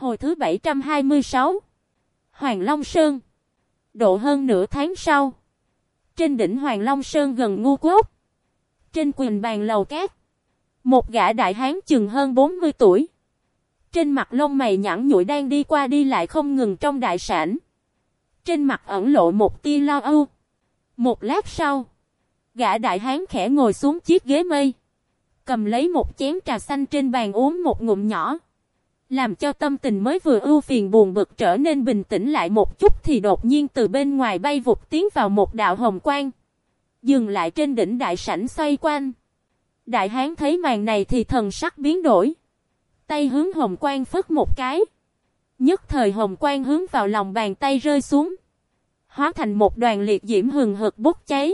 Hồi thứ 726 Hoàng Long Sơn. Độ hơn nửa tháng sau, Trên đỉnh Hoàng Long Sơn gần ngu quốc, Trên quyền bàn lầu cát Một gã đại hán chừng hơn 40 tuổi. Trên mặt lông mày nhẵn nhụi đang đi qua đi lại không ngừng trong đại sản. Trên mặt ẩn lộ một tia lo âu. Một lát sau, Gã đại hán khẽ ngồi xuống chiếc ghế mây, Cầm lấy một chén trà xanh trên bàn uống một ngụm nhỏ làm cho tâm tình mới vừa ưu phiền buồn bực trở nên bình tĩnh lại một chút thì đột nhiên từ bên ngoài bay vụt tiến vào một đạo hồng quang. Dừng lại trên đỉnh đại sảnh xoay quanh. Đại hán thấy màn này thì thần sắc biến đổi. Tay hướng hồng quang phất một cái. Nhất thời hồng quang hướng vào lòng bàn tay rơi xuống. Hóa thành một đoàn liệt diễm hừng hực bốc cháy.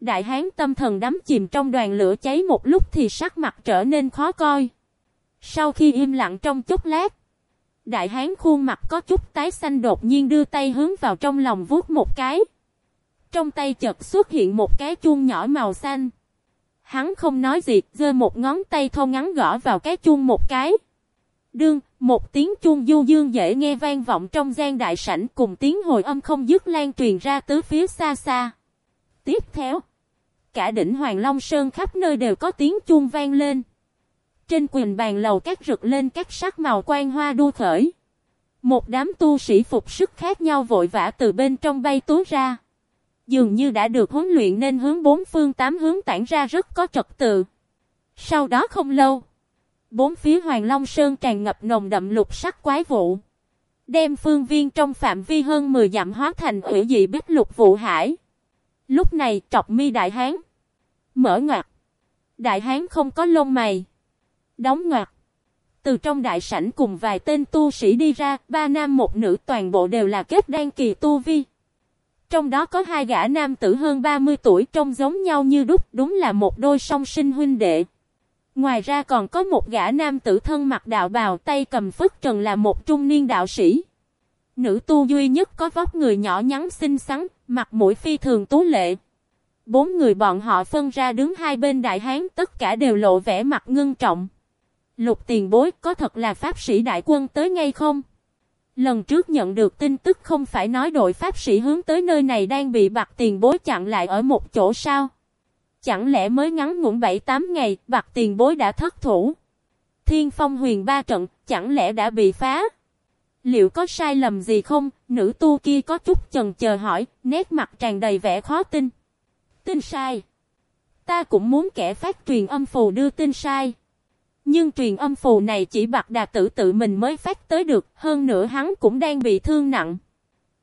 Đại hán tâm thần đắm chìm trong đoàn lửa cháy một lúc thì sắc mặt trở nên khó coi. Sau khi im lặng trong chốc lát, đại hán khuôn mặt có chút tái xanh đột nhiên đưa tay hướng vào trong lòng vuốt một cái. Trong tay chợt xuất hiện một cái chuông nhỏ màu xanh. Hắn không nói gì, giơ một ngón tay thô ngắn gõ vào cái chuông một cái. Đương, một tiếng chuông du dương dễ nghe vang vọng trong gian đại sảnh cùng tiếng hồi âm không dứt lan truyền ra tứ phía xa xa. Tiếp theo, cả đỉnh Hoàng Long Sơn khắp nơi đều có tiếng chuông vang lên. Trên quyền bàn lầu các rực lên các sắc màu quan hoa đua khởi. Một đám tu sĩ phục sức khác nhau vội vã từ bên trong bay túa ra. Dường như đã được huấn luyện nên hướng bốn phương tám hướng tản ra rất có trật tự. Sau đó không lâu, bốn phía Hoàng Long Sơn tràn ngập nồng đậm lục sắc quái vụ. Đem phương viên trong phạm vi hơn 10 dặm hóa thành ủy dị bích lục vụ hải. Lúc này trọc mi đại hán. Mở ngoặt. Đại hán không có lông mày. Đóng ngoặt. Từ trong đại sảnh cùng vài tên tu sĩ đi ra, ba nam một nữ toàn bộ đều là kết đan kỳ tu vi. Trong đó có hai gã nam tử hơn 30 tuổi trông giống nhau như đúc, đúng là một đôi song sinh huynh đệ. Ngoài ra còn có một gã nam tử thân mặc đạo bào tay cầm phất trần là một trung niên đạo sĩ. Nữ tu duy nhất có vóc người nhỏ nhắn xinh xắn, mặt mũi phi thường tú lệ. Bốn người bọn họ phân ra đứng hai bên đại hán tất cả đều lộ vẻ mặt ngưng trọng. Lục tiền bối có thật là pháp sĩ đại quân tới ngay không? Lần trước nhận được tin tức không phải nói đội pháp sĩ hướng tới nơi này đang bị bạc tiền bối chặn lại ở một chỗ sao? Chẳng lẽ mới ngắn ngủn 7-8 ngày bạc tiền bối đã thất thủ? Thiên phong huyền ba trận chẳng lẽ đã bị phá? Liệu có sai lầm gì không? Nữ tu kia có chút chần chờ hỏi, nét mặt tràn đầy vẻ khó tin. Tin sai. Ta cũng muốn kẻ phát truyền âm phù đưa tin sai. Nhưng truyền âm phù này chỉ bạc đà tử tự mình mới phát tới được, hơn nữa hắn cũng đang bị thương nặng.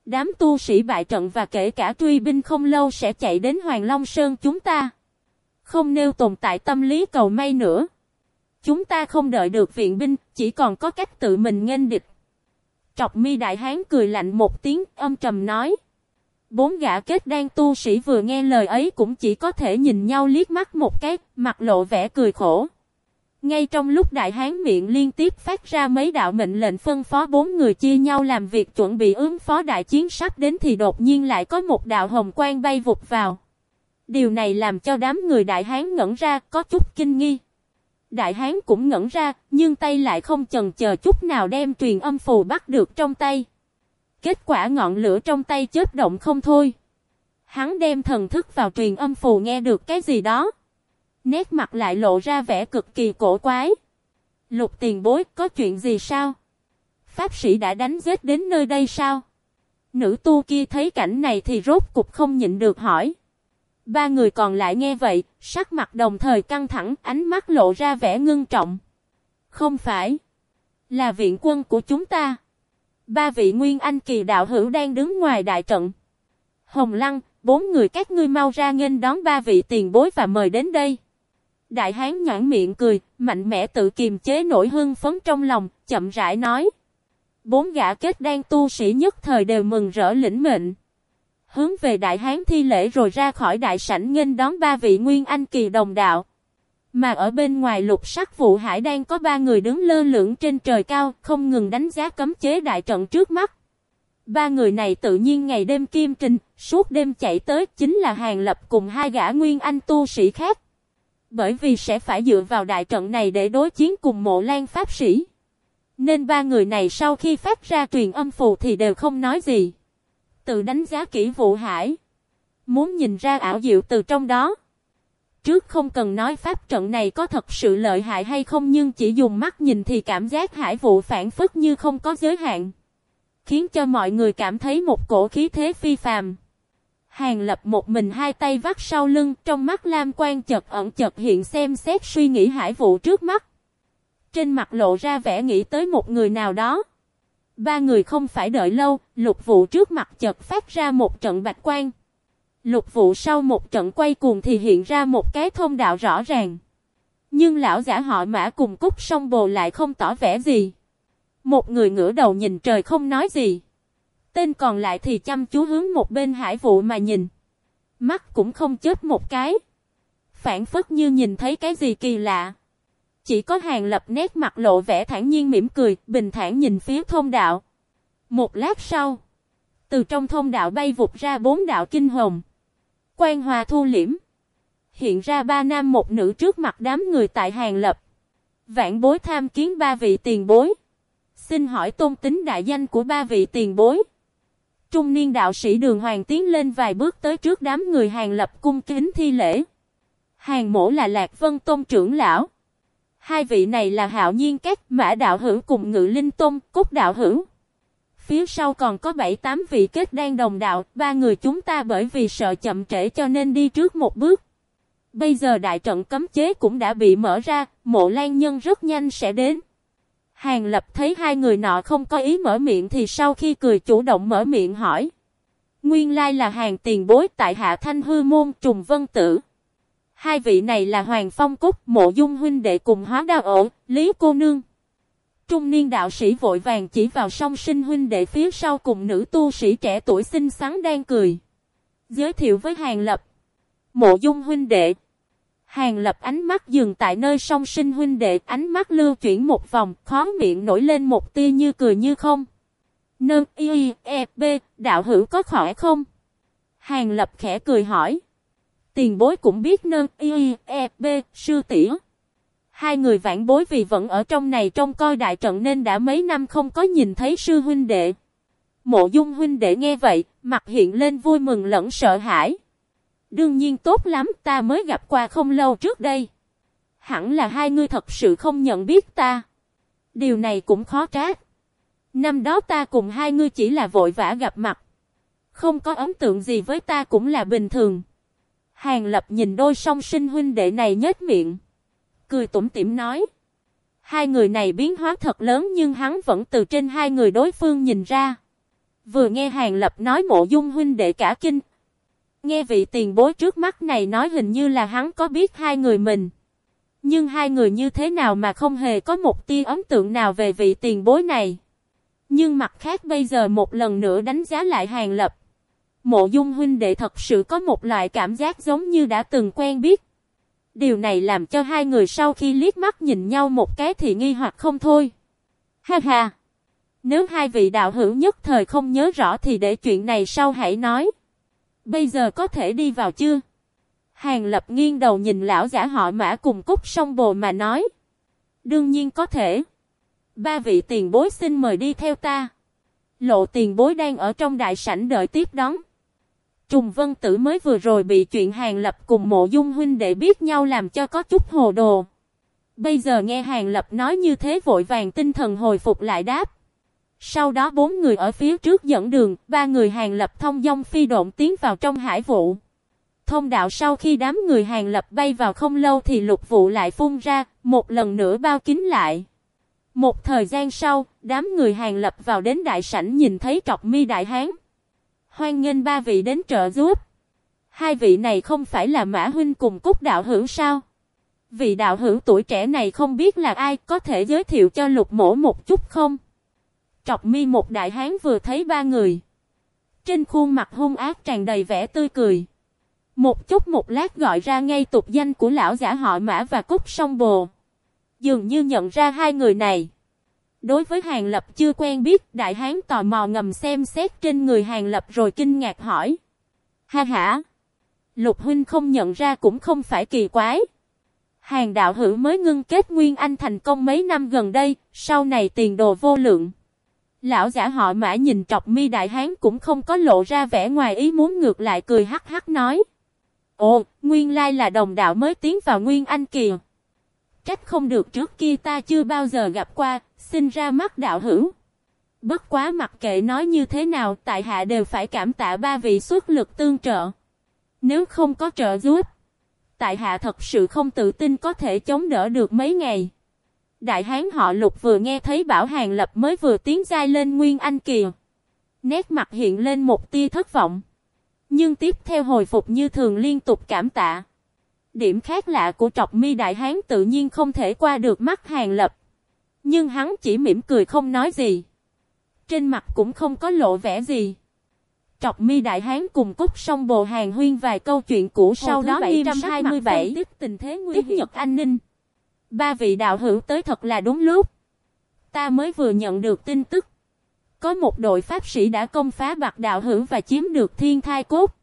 Đám tu sĩ bại trận và kể cả truy binh không lâu sẽ chạy đến Hoàng Long Sơn chúng ta. Không nêu tồn tại tâm lý cầu may nữa. Chúng ta không đợi được viện binh, chỉ còn có cách tự mình nghênh địch. Trọc mi đại hán cười lạnh một tiếng, âm trầm nói. Bốn gã kết đang tu sĩ vừa nghe lời ấy cũng chỉ có thể nhìn nhau liếc mắt một cái, mặt lộ vẻ cười khổ. Ngay trong lúc đại hán miệng liên tiếp phát ra mấy đạo mệnh lệnh phân phó bốn người chia nhau làm việc chuẩn bị ứng phó đại chiến sắp đến thì đột nhiên lại có một đạo hồng quang bay vụt vào. Điều này làm cho đám người đại hán ngẩn ra có chút kinh nghi. Đại hán cũng ngẩn ra, nhưng tay lại không chần chờ chút nào đem truyền âm phù bắt được trong tay. Kết quả ngọn lửa trong tay chết động không thôi. Hắn đem thần thức vào truyền âm phù nghe được cái gì đó. Nét mặt lại lộ ra vẻ cực kỳ cổ quái. Lục tiền bối có chuyện gì sao? Pháp sĩ đã đánh giết đến nơi đây sao? Nữ tu kia thấy cảnh này thì rốt cục không nhịn được hỏi. Ba người còn lại nghe vậy, sắc mặt đồng thời căng thẳng, ánh mắt lộ ra vẻ ngưng trọng. Không phải. Là viện quân của chúng ta. Ba vị nguyên anh kỳ đạo hữu đang đứng ngoài đại trận. Hồng Lăng, bốn người các ngươi mau ra nghênh đón ba vị tiền bối và mời đến đây. Đại hán nhãn miệng cười, mạnh mẽ tự kiềm chế nỗi hưng phấn trong lòng, chậm rãi nói. Bốn gã kết đang tu sĩ nhất thời đều mừng rỡ lĩnh mệnh. Hướng về đại hán thi lễ rồi ra khỏi đại sảnh nghênh đón ba vị nguyên anh kỳ đồng đạo. Mà ở bên ngoài lục sắc vụ hải đang có ba người đứng lơ lửng trên trời cao, không ngừng đánh giá cấm chế đại trận trước mắt. Ba người này tự nhiên ngày đêm kim trình, suốt đêm chạy tới chính là hàng lập cùng hai gã nguyên anh tu sĩ khác. Bởi vì sẽ phải dựa vào đại trận này để đối chiến cùng mộ lan pháp sĩ. Nên ba người này sau khi phát ra truyền âm phù thì đều không nói gì. Tự đánh giá kỹ vụ hải. Muốn nhìn ra ảo diệu từ trong đó. Trước không cần nói pháp trận này có thật sự lợi hại hay không nhưng chỉ dùng mắt nhìn thì cảm giác hải vụ phản phất như không có giới hạn. Khiến cho mọi người cảm thấy một cổ khí thế phi phàm. Hàng lập một mình hai tay vắt sau lưng, trong mắt lam quan chật ẩn chật hiện xem xét suy nghĩ hải vụ trước mắt. Trên mặt lộ ra vẻ nghĩ tới một người nào đó. Ba người không phải đợi lâu, lục vụ trước mặt chật phát ra một trận bạch quan. Lục vụ sau một trận quay cuồng thì hiện ra một cái thông đạo rõ ràng. Nhưng lão giả họ mã cùng cúc song bồ lại không tỏ vẻ gì. Một người ngửa đầu nhìn trời không nói gì. Tên còn lại thì chăm chú hướng một bên hải vụ mà nhìn. Mắt cũng không chết một cái. Phản phất như nhìn thấy cái gì kỳ lạ. Chỉ có hàng lập nét mặt lộ vẻ thản nhiên mỉm cười, bình thản nhìn phía thông đạo. Một lát sau, từ trong thông đạo bay vụt ra bốn đạo kinh hồng. Quan hòa thu liễm. Hiện ra ba nam một nữ trước mặt đám người tại hàng lập. Vạn bối tham kiến ba vị tiền bối. Xin hỏi tôn tính đại danh của ba vị tiền bối. Trung niên đạo sĩ đường hoàng tiến lên vài bước tới trước đám người hàng lập cung kính thi lễ. Hàng mổ là Lạc Vân Tôn trưởng lão. Hai vị này là hạo nhiên các mã đạo hữu cùng ngự linh tôn, Cúc đạo hữu. Phía sau còn có bảy tám vị kết đang đồng đạo, ba người chúng ta bởi vì sợ chậm trễ cho nên đi trước một bước. Bây giờ đại trận cấm chế cũng đã bị mở ra, mộ lan nhân rất nhanh sẽ đến. Hàng lập thấy hai người nọ không có ý mở miệng thì sau khi cười chủ động mở miệng hỏi. Nguyên lai là hàng tiền bối tại hạ thanh hư môn trùng vân tử. Hai vị này là Hoàng Phong Cúc, Mộ Dung huynh đệ cùng hóa đao ổ, Lý cô nương. Trung niên đạo sĩ vội vàng chỉ vào song sinh huynh đệ phía sau cùng nữ tu sĩ trẻ tuổi xinh xắn đang cười. Giới thiệu với Hàng Lập. Mộ Dung huynh đệ. Hàng Lập ánh mắt dừng tại nơi song sinh huynh đệ, ánh mắt lưu chuyển một vòng, khó miệng nổi lên một tia như cười như không. Nơ y e b, đạo hữu có khỏe không? Hàng Lập khẽ cười hỏi. Tiền bối cũng biết nơ y e b sư tỷ. Hai người vãn bối vì vẫn ở trong này trong coi đại trận nên đã mấy năm không có nhìn thấy sư huynh đệ. Mộ dung huynh đệ nghe vậy, mặt hiện lên vui mừng lẫn sợ hãi. Đương nhiên tốt lắm, ta mới gặp qua không lâu trước đây. Hẳn là hai người thật sự không nhận biết ta. Điều này cũng khó trách. Năm đó ta cùng hai người chỉ là vội vã gặp mặt. Không có ấn tượng gì với ta cũng là bình thường. Hàng lập nhìn đôi song sinh huynh đệ này nhếch miệng. Cười tủm tỉm nói. Hai người này biến hóa thật lớn nhưng hắn vẫn từ trên hai người đối phương nhìn ra. Vừa nghe hàng lập nói mộ dung huynh đệ cả kinh. Nghe vị tiền bối trước mắt này nói hình như là hắn có biết hai người mình. Nhưng hai người như thế nào mà không hề có một tia ấn tượng nào về vị tiền bối này. Nhưng mặt khác bây giờ một lần nữa đánh giá lại hàng lập. Mộ dung huynh đệ thật sự có một loại cảm giác giống như đã từng quen biết. Điều này làm cho hai người sau khi liếc mắt nhìn nhau một cái thì nghi hoặc không thôi. Ha ha! Nếu hai vị đạo hữu nhất thời không nhớ rõ thì để chuyện này sau hãy nói. Bây giờ có thể đi vào chưa? Hàng lập nghiêng đầu nhìn lão giả họ mã cùng cúc song bồ mà nói. Đương nhiên có thể. Ba vị tiền bối xin mời đi theo ta. Lộ tiền bối đang ở trong đại sảnh đợi tiếp đón. Trùng Vân Tử mới vừa rồi bị chuyện Hàng Lập cùng mộ dung huynh để biết nhau làm cho có chút hồ đồ. Bây giờ nghe Hàng Lập nói như thế vội vàng tinh thần hồi phục lại đáp. Sau đó bốn người ở phía trước dẫn đường, ba người Hàng Lập thông dong phi độn tiến vào trong hải vụ. Thông đạo sau khi đám người Hàng Lập bay vào không lâu thì lục vụ lại phun ra, một lần nữa bao kín lại. Một thời gian sau, đám người Hàng Lập vào đến đại sảnh nhìn thấy trọc mi đại hán. Hoan nghênh ba vị đến trợ giúp. Hai vị này không phải là Mã Huynh cùng Cúc Đạo Hữu sao? Vị đạo hữu tuổi trẻ này không biết là ai có thể giới thiệu cho lục mổ một chút không? Trọc mi một đại hán vừa thấy ba người. Trên khuôn mặt hung ác tràn đầy vẻ tươi cười. Một chút một lát gọi ra ngay tục danh của lão giả họ Mã và Cúc Sông Bồ. Dường như nhận ra hai người này. Đối với Hàng Lập chưa quen biết, Đại Hán tò mò ngầm xem xét trên người Hàng Lập rồi kinh ngạc hỏi. Ha ha! Lục huynh không nhận ra cũng không phải kỳ quái. Hàng đạo hữu mới ngưng kết Nguyên Anh thành công mấy năm gần đây, sau này tiền đồ vô lượng. Lão giả họ mã nhìn trọc mi đại hán cũng không có lộ ra vẻ ngoài ý muốn ngược lại cười hắc hắc nói. Ồ, nguyên lai là đồng đạo mới tiến vào Nguyên Anh kìa. Trách không được trước kia ta chưa bao giờ gặp qua, xin ra mắt đạo hữu. Bất quá mặc kệ nói như thế nào, tại hạ đều phải cảm tạ ba vị xuất lực tương trợ. Nếu không có trợ giúp, tại hạ thật sự không tự tin có thể chống đỡ được mấy ngày. Đại hán họ lục vừa nghe thấy bảo hàng lập mới vừa tiến giai lên Nguyên Anh kìa. Nét mặt hiện lên một tia thất vọng. Nhưng tiếp theo hồi phục như thường liên tục cảm tạ. Điểm khác lạ của trọc mi đại hán tự nhiên không thể qua được mắt hàng lập. Nhưng hắn chỉ mỉm cười không nói gì. Trên mặt cũng không có lộ vẻ gì. Trọc mi đại hán cùng cúc song bồ hàng huyên vài câu chuyện cũ sau đó 727 tiếp tình thế nguy tiếp nhật an ninh. Ba vị đạo hữu tới thật là đúng lúc. Ta mới vừa nhận được tin tức. Có một đội pháp sĩ đã công phá bạc đạo hữu và chiếm được thiên thai cốt.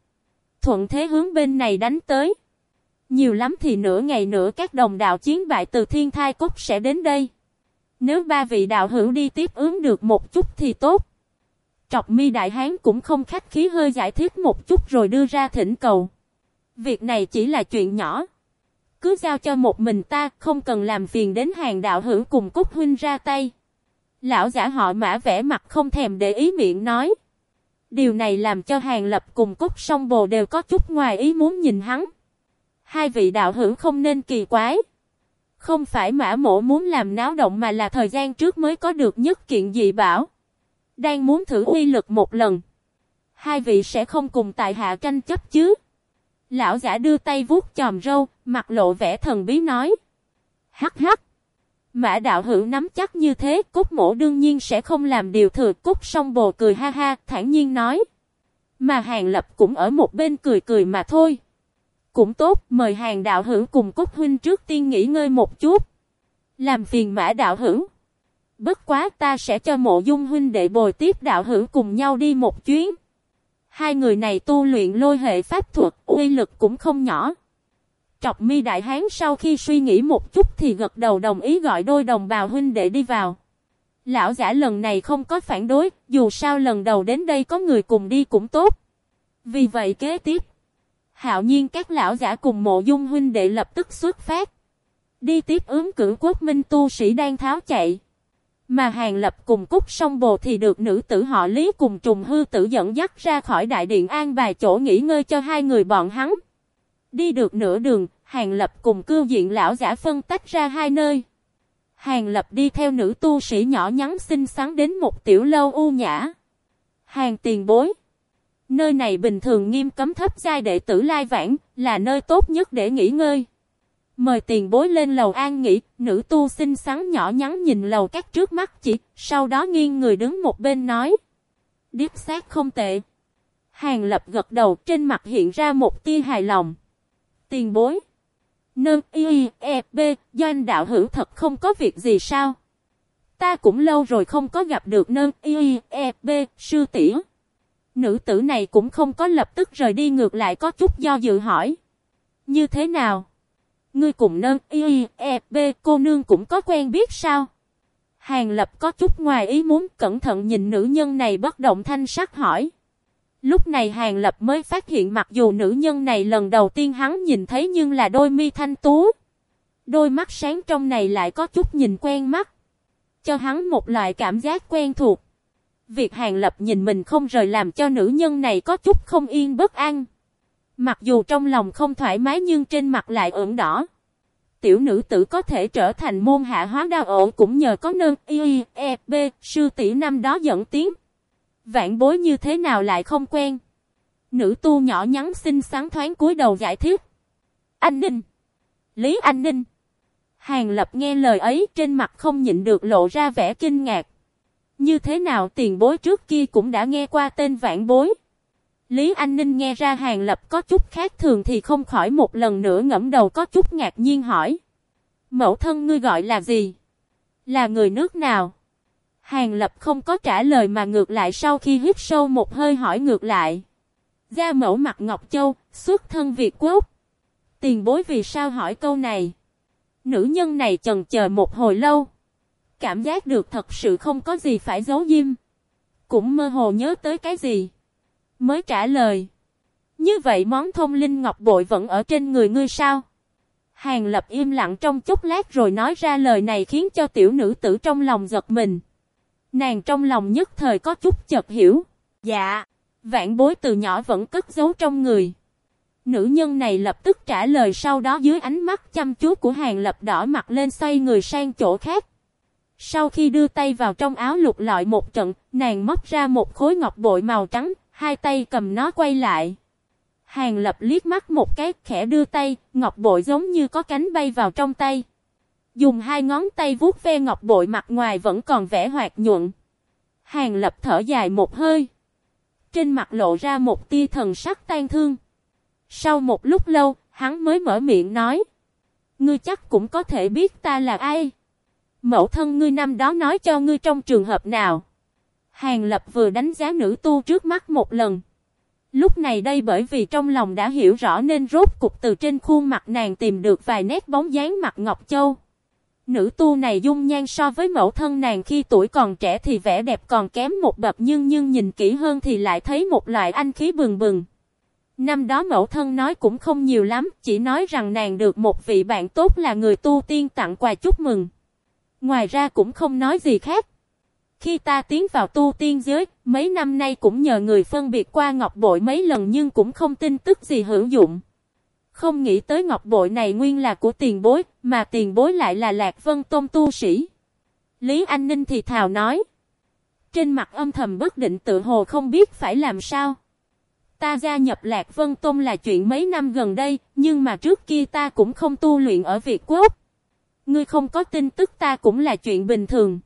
Thuận thế hướng bên này đánh tới. Nhiều lắm thì nửa ngày nữa các đồng đạo chiến bại từ thiên thai cốt sẽ đến đây. Nếu ba vị đạo hữu đi tiếp ứng được một chút thì tốt. Trọc mi đại hán cũng không khách khí hơi giải thích một chút rồi đưa ra thỉnh cầu. Việc này chỉ là chuyện nhỏ. Cứ giao cho một mình ta, không cần làm phiền đến hàng đạo hữu cùng Cúc Huynh ra tay. Lão giả họ mã vẽ mặt không thèm để ý miệng nói. Điều này làm cho hàng lập cùng Cúc song bồ đều có chút ngoài ý muốn nhìn hắn. Hai vị đạo hữu không nên kỳ quái. Không phải mã mổ muốn làm náo động mà là thời gian trước mới có được nhất kiện dị bảo. Đang muốn thử uy lực một lần. Hai vị sẽ không cùng tại hạ tranh chấp chứ. Lão giả đưa tay vuốt chòm râu, mặt lộ vẻ thần bí nói. Hắc hắc. Mã đạo hữu nắm chắc như thế, cốt mổ đương nhiên sẽ không làm điều thừa. Cốt song bồ cười ha ha, thản nhiên nói. Mà hàng lập cũng ở một bên cười cười mà thôi. Cũng tốt, mời hàng đạo hữu cùng cốt huynh trước tiên nghỉ ngơi một chút. Làm phiền mã đạo hữu. Bất quá ta sẽ cho mộ dung huynh đệ bồi tiếp đạo hữu cùng nhau đi một chuyến. Hai người này tu luyện lôi hệ pháp thuật, uy lực cũng không nhỏ. Trọc mi đại hán sau khi suy nghĩ một chút thì gật đầu đồng ý gọi đôi đồng bào huynh đệ đi vào. Lão giả lần này không có phản đối, dù sao lần đầu đến đây có người cùng đi cũng tốt. Vì vậy kế tiếp, hạo nhiên các lão giả cùng mộ dung huynh đệ lập tức xuất phát. Đi tiếp ứng cử quốc minh tu sĩ đang tháo chạy. Mà hàng lập cùng cúc song bồ thì được nữ tử họ lý cùng trùng hư tử dẫn dắt ra khỏi đại điện an bài chỗ nghỉ ngơi cho hai người bọn hắn. Đi được nửa đường, hàng lập cùng cưu diện lão giả phân tách ra hai nơi. Hàng lập đi theo nữ tu sĩ nhỏ nhắn xinh xắn đến một tiểu lâu u nhã. Hàng tiền bối. Nơi này bình thường nghiêm cấm thấp giai đệ tử lai vãng, là nơi tốt nhất để nghỉ ngơi. Mời tiền bối lên lầu an nghỉ, nữ tu xinh xắn nhỏ nhắn nhìn lầu các trước mắt chị, sau đó nghiêng người đứng một bên nói. Điếp xác không tệ. Hàng lập gật đầu trên mặt hiện ra một tia hài lòng. Tiền bối. Nơ y e b doanh đạo hữu thật không có việc gì sao? Ta cũng lâu rồi không có gặp được nơ y e b sư tỷ. Nữ tử này cũng không có lập tức rời đi ngược lại có chút do dự hỏi. Như thế nào? Ngươi cùng nâng y, e, b cô nương cũng có quen biết sao? Hàng lập có chút ngoài ý muốn cẩn thận nhìn nữ nhân này bất động thanh sắc hỏi. Lúc này hàng lập mới phát hiện mặc dù nữ nhân này lần đầu tiên hắn nhìn thấy nhưng là đôi mi thanh tú. Đôi mắt sáng trong này lại có chút nhìn quen mắt. Cho hắn một loại cảm giác quen thuộc. Việc hàng lập nhìn mình không rời làm cho nữ nhân này có chút không yên bất an. Mặc dù trong lòng không thoải mái nhưng trên mặt lại ửng đỏ. Tiểu nữ tử có thể trở thành môn hạ hóa đao ổn cũng nhờ có nơn y, e, b, sư tỷ năm đó dẫn tiếng. Vạn bối như thế nào lại không quen. Nữ tu nhỏ nhắn xinh sáng thoáng cúi đầu giải thích. Anh Ninh. Lý Anh Ninh. Hàng lập nghe lời ấy trên mặt không nhịn được lộ ra vẻ kinh ngạc. Như thế nào tiền bối trước kia cũng đã nghe qua tên vạn bối. Lý Anh Ninh nghe ra Hàng Lập có chút khác thường thì không khỏi một lần nữa ngẫm đầu có chút ngạc nhiên hỏi. Mẫu thân ngươi gọi là gì? Là người nước nào? Hàng Lập không có trả lời mà ngược lại sau khi hít sâu một hơi hỏi ngược lại. Gia mẫu mặt Ngọc Châu, xuất thân Việt Quốc. Tiền bối vì sao hỏi câu này? Nữ nhân này chần chờ một hồi lâu. Cảm giác được thật sự không có gì phải giấu diêm. Cũng mơ hồ nhớ tới cái gì. Mới trả lời. Như vậy món thông linh ngọc bội vẫn ở trên người ngươi sao? Hàng lập im lặng trong chốc lát rồi nói ra lời này khiến cho tiểu nữ tử trong lòng giật mình. Nàng trong lòng nhất thời có chút chợt hiểu. Dạ, vạn bối từ nhỏ vẫn cất giấu trong người. Nữ nhân này lập tức trả lời sau đó dưới ánh mắt chăm chú của hàng lập đỏ mặt lên xoay người sang chỗ khác. Sau khi đưa tay vào trong áo lục lọi một trận, nàng móc ra một khối ngọc bội màu trắng, hai tay cầm nó quay lại. Hàng lập liếc mắt một cái khẽ đưa tay, ngọc bội giống như có cánh bay vào trong tay. Dùng hai ngón tay vuốt ve ngọc bội mặt ngoài vẫn còn vẻ hoạt nhuận. Hàng lập thở dài một hơi. Trên mặt lộ ra một tia thần sắc tan thương. Sau một lúc lâu, hắn mới mở miệng nói. Ngươi chắc cũng có thể biết ta là ai. Mẫu thân ngươi năm đó nói cho ngươi trong trường hợp nào. Hàng lập vừa đánh giá nữ tu trước mắt một lần. Lúc này đây bởi vì trong lòng đã hiểu rõ nên rốt cục từ trên khuôn mặt nàng tìm được vài nét bóng dáng mặt Ngọc Châu. Nữ tu này dung nhan so với mẫu thân nàng khi tuổi còn trẻ thì vẻ đẹp còn kém một bậc nhưng nhưng nhìn kỹ hơn thì lại thấy một loại anh khí bừng bừng. Năm đó mẫu thân nói cũng không nhiều lắm, chỉ nói rằng nàng được một vị bạn tốt là người tu tiên tặng quà chúc mừng. Ngoài ra cũng không nói gì khác. Khi ta tiến vào tu tiên giới, mấy năm nay cũng nhờ người phân biệt qua ngọc bội mấy lần nhưng cũng không tin tức gì hữu dụng. Không nghĩ tới ngọc bội này nguyên là của tiền bối, mà tiền bối lại là Lạc Vân Tôn tu sĩ. Lý Anh Ninh thì thào nói. Trên mặt âm thầm bất định tự hồ không biết phải làm sao. Ta gia nhập Lạc Vân Tôn là chuyện mấy năm gần đây, nhưng mà trước kia ta cũng không tu luyện ở Việt Quốc. Ngươi không có tin tức ta cũng là chuyện bình thường.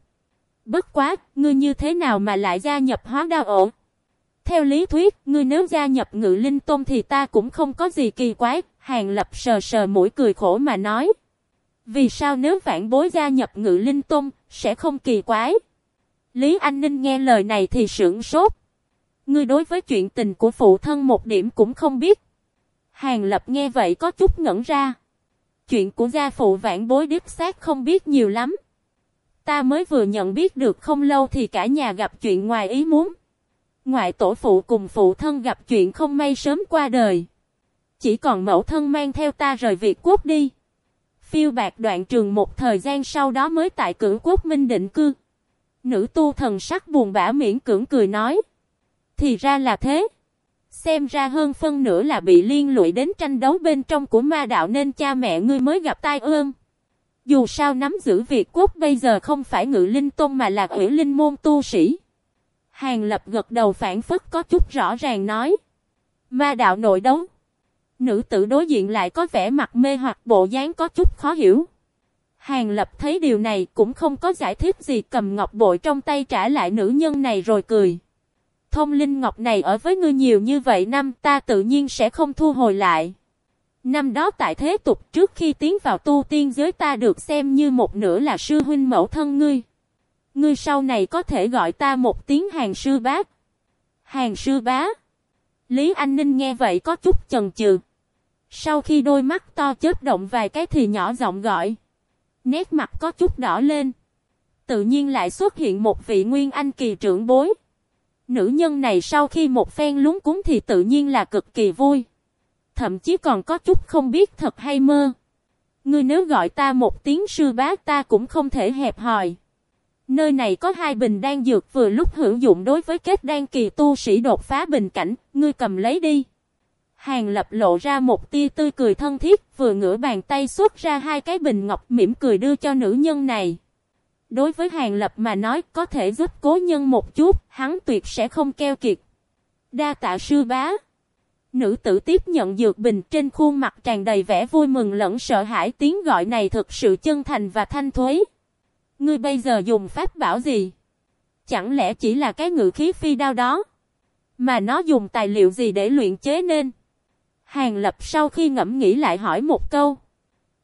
Bất quá, ngươi như thế nào mà lại gia nhập hóa đao ổn Theo lý thuyết, ngươi nếu gia nhập ngự linh tôn thì ta cũng không có gì kỳ quái, hàng lập sờ sờ mũi cười khổ mà nói. Vì sao nếu vạn bối gia nhập ngự linh tôn, sẽ không kỳ quái? Lý Anh Ninh nghe lời này thì sưởng sốt. Ngươi đối với chuyện tình của phụ thân một điểm cũng không biết. Hàng lập nghe vậy có chút ngẩn ra. Chuyện của gia phụ vạn bối điếp xác không biết nhiều lắm. Ta mới vừa nhận biết được không lâu thì cả nhà gặp chuyện ngoài ý muốn. Ngoại tổ phụ cùng phụ thân gặp chuyện không may sớm qua đời. Chỉ còn mẫu thân mang theo ta rời Việt quốc đi. Phiêu bạc đoạn trường một thời gian sau đó mới tại cử quốc minh định cư. Nữ tu thần sắc buồn bã miễn cưỡng cười nói. Thì ra là thế. Xem ra hơn phân nửa là bị liên lụy đến tranh đấu bên trong của ma đạo nên cha mẹ ngươi mới gặp tai ương. Dù sao nắm giữ Việt quốc bây giờ không phải ngự linh tôn mà là ủy linh môn tu sĩ. Hàng lập gật đầu phản phất có chút rõ ràng nói. Ma đạo nội đấu. Nữ tử đối diện lại có vẻ mặt mê hoặc bộ dáng có chút khó hiểu. Hàng lập thấy điều này cũng không có giải thích gì cầm ngọc bội trong tay trả lại nữ nhân này rồi cười. Thông linh ngọc này ở với ngươi nhiều như vậy năm, ta tự nhiên sẽ không thu hồi lại. Năm đó tại thế tục trước khi tiến vào tu tiên giới ta được xem như một nửa là sư huynh mẫu thân ngươi. Ngươi sau này có thể gọi ta một tiếng hàng sư bá Hàng sư bá. Lý Anh Ninh nghe vậy có chút chần chừ. Sau khi đôi mắt to chớp động vài cái thì nhỏ giọng gọi. Nét mặt có chút đỏ lên. Tự nhiên lại xuất hiện một vị nguyên anh kỳ trưởng bối. Nữ nhân này sau khi một phen lúng cúng thì tự nhiên là cực kỳ vui. Thậm chí còn có chút không biết thật hay mơ. Ngươi nếu gọi ta một tiếng sư bá ta cũng không thể hẹp hòi. Nơi này có hai bình đan dược vừa lúc hữu dụng đối với kết đan kỳ tu sĩ đột phá bình cảnh, ngươi cầm lấy đi. Hàng lập lộ ra một tia tươi cười thân thiết, vừa ngửa bàn tay xuất ra hai cái bình ngọc mỉm cười đưa cho nữ nhân này. Đối với hàng lập mà nói có thể giúp cố nhân một chút, hắn tuyệt sẽ không keo kiệt. Đa tạ sư bá. Nữ tử tiếp nhận dược bình trên khuôn mặt tràn đầy vẻ vui mừng lẫn sợ hãi tiếng gọi này thực sự chân thành và thanh thuế. Ngươi bây giờ dùng pháp bảo gì? Chẳng lẽ chỉ là cái ngự khí phi đao đó? Mà nó dùng tài liệu gì để luyện chế nên? Hàng lập sau khi ngẫm nghĩ lại hỏi một câu.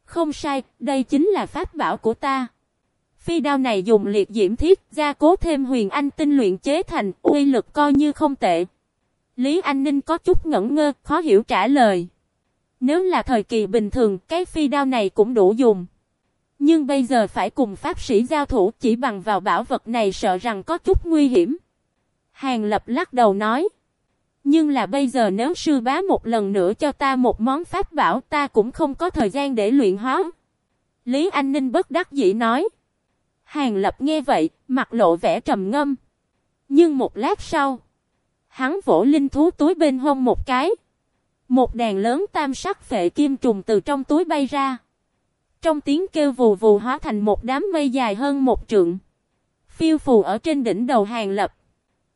Không sai, đây chính là pháp bảo của ta. Phi đao này dùng liệt diễm thiết, gia cố thêm huyền anh tinh luyện chế thành, uy lực coi như không tệ. Lý An Ninh có chút ngẩn ngơ, khó hiểu trả lời. Nếu là thời kỳ bình thường, cái phi đao này cũng đủ dùng. Nhưng bây giờ phải cùng pháp sĩ giao thủ chỉ bằng vào bảo vật này sợ rằng có chút nguy hiểm. Hàng lập lắc đầu nói. Nhưng là bây giờ nếu sư bá một lần nữa cho ta một món pháp bảo ta cũng không có thời gian để luyện hóa. Lý An Ninh bất đắc dĩ nói. Hàng lập nghe vậy, mặt lộ vẻ trầm ngâm. Nhưng một lát sau, hắn vỗ linh thú túi bên hông một cái. Một đàn lớn tam sắc phệ kim trùng từ trong túi bay ra. Trong tiếng kêu vù vù hóa thành một đám mây dài hơn một trượng. Phiêu phù ở trên đỉnh đầu hàng lập.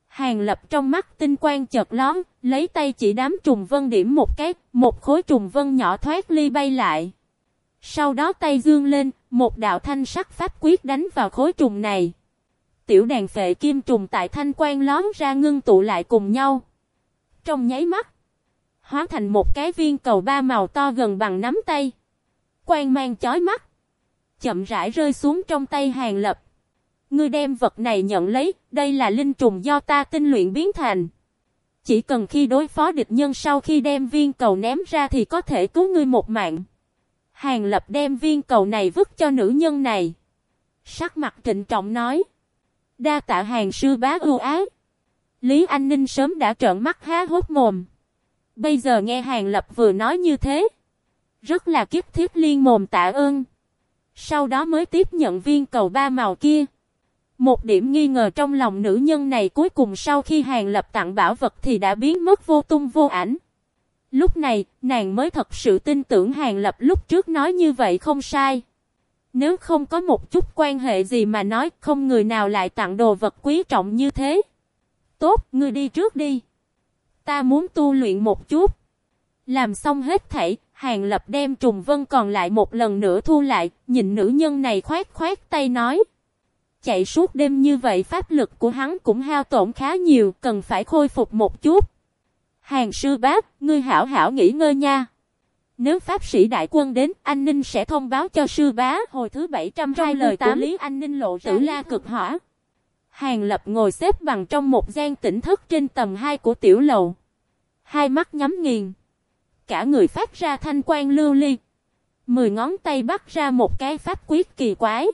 Hàng lập trong mắt tinh quang chợt lón, lấy tay chỉ đám trùng vân điểm một cái, một khối trùng vân nhỏ thoát ly bay lại. Sau đó tay dương lên, một đạo thanh sắc pháp quyết đánh vào khối trùng này. Tiểu đàn phệ kim trùng tại thanh quan lón ra ngưng tụ lại cùng nhau. Trong nháy mắt, hóa thành một cái viên cầu ba màu to gần bằng nắm tay. Quang mang chói mắt, chậm rãi rơi xuống trong tay hàng lập. Ngươi đem vật này nhận lấy, đây là linh trùng do ta tinh luyện biến thành. Chỉ cần khi đối phó địch nhân sau khi đem viên cầu ném ra thì có thể cứu ngươi một mạng. Hàng lập đem viên cầu này vứt cho nữ nhân này. Sắc mặt trịnh trọng nói. Đa tạ hàng sư bá ưu ái. Lý Anh Ninh sớm đã trợn mắt há hốt mồm. Bây giờ nghe hàng lập vừa nói như thế. Rất là kiếp thiết liên mồm tạ ơn. Sau đó mới tiếp nhận viên cầu ba màu kia. Một điểm nghi ngờ trong lòng nữ nhân này cuối cùng sau khi hàng lập tặng bảo vật thì đã biến mất vô tung vô ảnh. Lúc này, nàng mới thật sự tin tưởng hàng lập lúc trước nói như vậy không sai. Nếu không có một chút quan hệ gì mà nói không người nào lại tặng đồ vật quý trọng như thế. Tốt, ngươi đi trước đi. Ta muốn tu luyện một chút. Làm xong hết thảy, hàng lập đem trùng vân còn lại một lần nữa thu lại, nhìn nữ nhân này khoát khoát tay nói. Chạy suốt đêm như vậy pháp lực của hắn cũng hao tổn khá nhiều, cần phải khôi phục một chút. Hàng sư bác, ngươi hảo hảo nghỉ ngơi nha. Nếu pháp sĩ đại quân đến, anh Ninh sẽ thông báo cho sư bá. Hồi thứ 728 lời của Lý Anh Ninh lộ tử la cực hỏa. Hàng lập ngồi xếp bằng trong một gian tỉnh thức trên tầng 2 của tiểu lầu. Hai mắt nhắm nghiền. Cả người phát ra thanh quan lưu ly. Mười ngón tay bắt ra một cái pháp quyết kỳ quái.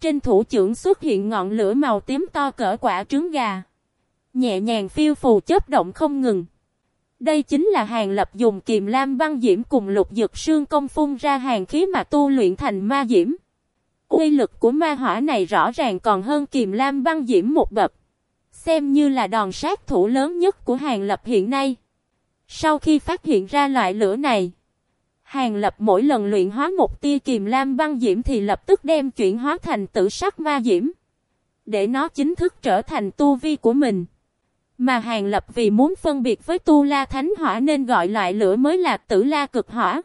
Trên thủ trưởng xuất hiện ngọn lửa màu tím to cỡ quả trứng gà. Nhẹ nhàng phiêu phù chớp động không ngừng. Đây chính là hàng lập dùng kiềm lam băng diễm cùng lục dược sương công phun ra hàng khí mà tu luyện thành ma diễm. quy lực của ma hỏa này rõ ràng còn hơn kiềm lam băng diễm một bậc. Xem như là đòn sát thủ lớn nhất của hàng lập hiện nay. Sau khi phát hiện ra loại lửa này, hàng lập mỗi lần luyện hóa một tia kiềm lam băng diễm thì lập tức đem chuyển hóa thành tử sắc ma diễm. Để nó chính thức trở thành tu vi của mình. Mà Hàng Lập vì muốn phân biệt với Tu La Thánh Hỏa nên gọi loại lửa mới là Tử La Cực Hỏa.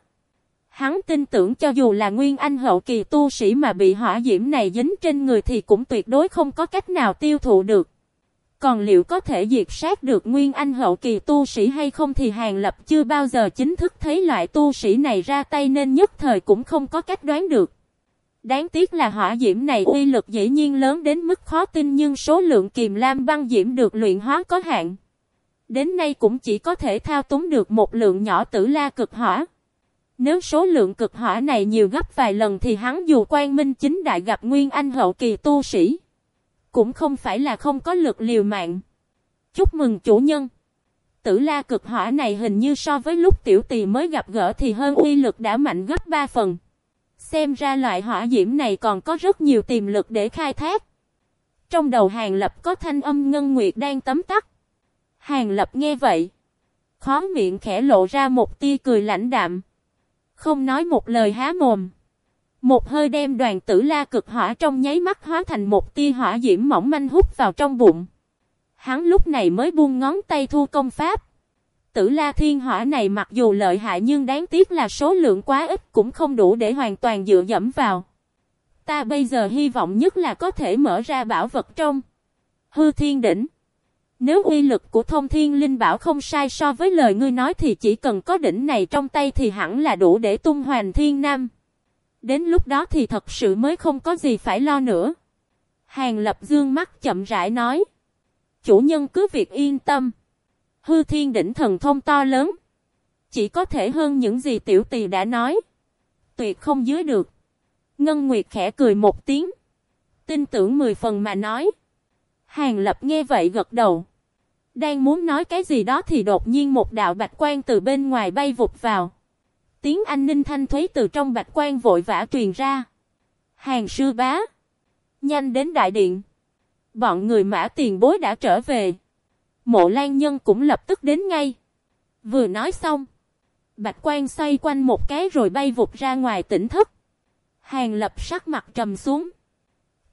Hắn tin tưởng cho dù là nguyên anh hậu kỳ tu sĩ mà bị hỏa diễm này dính trên người thì cũng tuyệt đối không có cách nào tiêu thụ được. Còn liệu có thể diệt sát được nguyên anh hậu kỳ tu sĩ hay không thì Hàng Lập chưa bao giờ chính thức thấy loại tu sĩ này ra tay nên nhất thời cũng không có cách đoán được. Đáng tiếc là hỏa diễm này uy lực dĩ nhiên lớn đến mức khó tin nhưng số lượng kiềm lam băng diễm được luyện hóa có hạn. Đến nay cũng chỉ có thể thao túng được một lượng nhỏ tử la cực hỏa. Nếu số lượng cực hỏa này nhiều gấp vài lần thì hắn dù quan minh chính đại gặp nguyên anh hậu kỳ tu sĩ. Cũng không phải là không có lực liều mạng. Chúc mừng chủ nhân. Tử la cực hỏa này hình như so với lúc tiểu tỳ mới gặp gỡ thì hơn uy lực đã mạnh gấp 3 phần. Xem ra loại hỏa diễm này còn có rất nhiều tiềm lực để khai thác. Trong đầu Hàng Lập có thanh âm ngân nguyệt đang tấm tắt. Hàng Lập nghe vậy. Khó miệng khẽ lộ ra một tia cười lãnh đạm. Không nói một lời há mồm. Một hơi đem đoàn tử la cực hỏa trong nháy mắt hóa thành một tia hỏa diễm mỏng manh hút vào trong bụng. Hắn lúc này mới buông ngón tay thu công pháp. Tử la thiên hỏa này mặc dù lợi hại nhưng đáng tiếc là số lượng quá ít cũng không đủ để hoàn toàn dựa dẫm vào. Ta bây giờ hy vọng nhất là có thể mở ra bảo vật trong hư thiên đỉnh. Nếu uy lực của thông thiên linh bảo không sai so với lời ngươi nói thì chỉ cần có đỉnh này trong tay thì hẳn là đủ để tung hoành thiên nam. Đến lúc đó thì thật sự mới không có gì phải lo nữa. Hàng lập dương mắt chậm rãi nói. Chủ nhân cứ việc yên tâm. Hư thiên đỉnh thần thông to lớn. Chỉ có thể hơn những gì tiểu tỳ đã nói. Tuyệt không dưới được. Ngân Nguyệt khẽ cười một tiếng. Tin tưởng mười phần mà nói. Hàng lập nghe vậy gật đầu. Đang muốn nói cái gì đó thì đột nhiên một đạo bạch quan từ bên ngoài bay vụt vào. Tiếng anh ninh thanh thuế từ trong bạch quan vội vã truyền ra. Hàng sư bá. Nhanh đến đại điện. Bọn người mã tiền bối đã trở về. Mộ lan nhân cũng lập tức đến ngay. Vừa nói xong. Bạch quan xoay quanh một cái rồi bay vụt ra ngoài tỉnh thức. Hàng lập sắc mặt trầm xuống.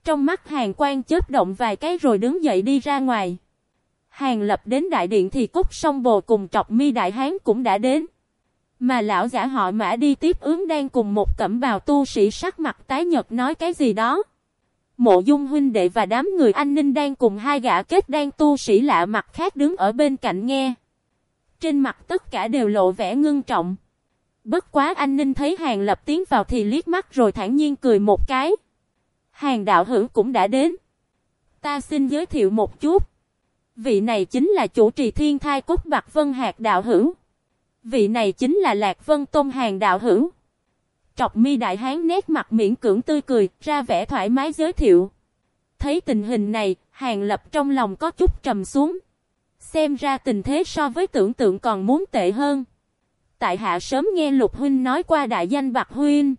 Trong mắt hàng quan chớp động vài cái rồi đứng dậy đi ra ngoài. Hàng lập đến đại điện thì cúc song bồ cùng trọc mi đại hán cũng đã đến. Mà lão giả họ mã đi tiếp ứng đang cùng một cẩm bào tu sĩ sắc mặt tái nhật nói cái gì đó. Mộ dung huynh đệ và đám người an ninh đang cùng hai gã kết đang tu sĩ lạ mặt khác đứng ở bên cạnh nghe. Trên mặt tất cả đều lộ vẻ ngưng trọng. Bất quá an ninh thấy hàng lập tiến vào thì liếc mắt rồi thản nhiên cười một cái. Hàng đạo hữu cũng đã đến. Ta xin giới thiệu một chút. Vị này chính là chủ trì thiên thai cốt bạc vân hạt đạo hữu. Vị này chính là Lạc Vân Tôn Hàng đạo hữu. Trọc mi đại hán nét mặt miễn cưỡng tươi cười, ra vẻ thoải mái giới thiệu. Thấy tình hình này, Hàng lập trong lòng có chút trầm xuống. Xem ra tình thế so với tưởng tượng còn muốn tệ hơn. Tại hạ sớm nghe Lục Huynh nói qua đại danh Bạc Huynh.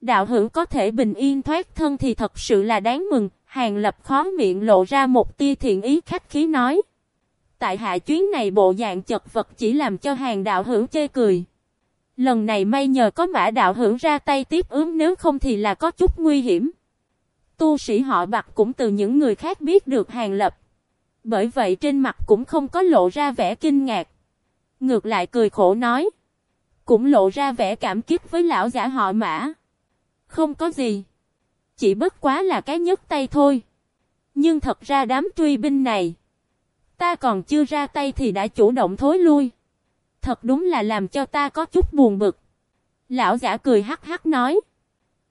Đạo hữu có thể bình yên thoát thân thì thật sự là đáng mừng, Hàng lập khó miệng lộ ra một tia thiện ý khách khí nói. Tại hạ chuyến này bộ dạng chật vật chỉ làm cho hàng đạo hữu chê cười. Lần này may nhờ có mã đạo hưởng ra tay tiếp ứng, nếu không thì là có chút nguy hiểm. Tu sĩ họ bạc cũng từ những người khác biết được hàng lập. Bởi vậy trên mặt cũng không có lộ ra vẻ kinh ngạc. Ngược lại cười khổ nói. Cũng lộ ra vẻ cảm kích với lão giả họ mã. Không có gì. Chỉ bất quá là cái nhấc tay thôi. Nhưng thật ra đám truy binh này. Ta còn chưa ra tay thì đã chủ động thối lui. Thật đúng là làm cho ta có chút buồn bực. Lão giả cười hắc hắc nói.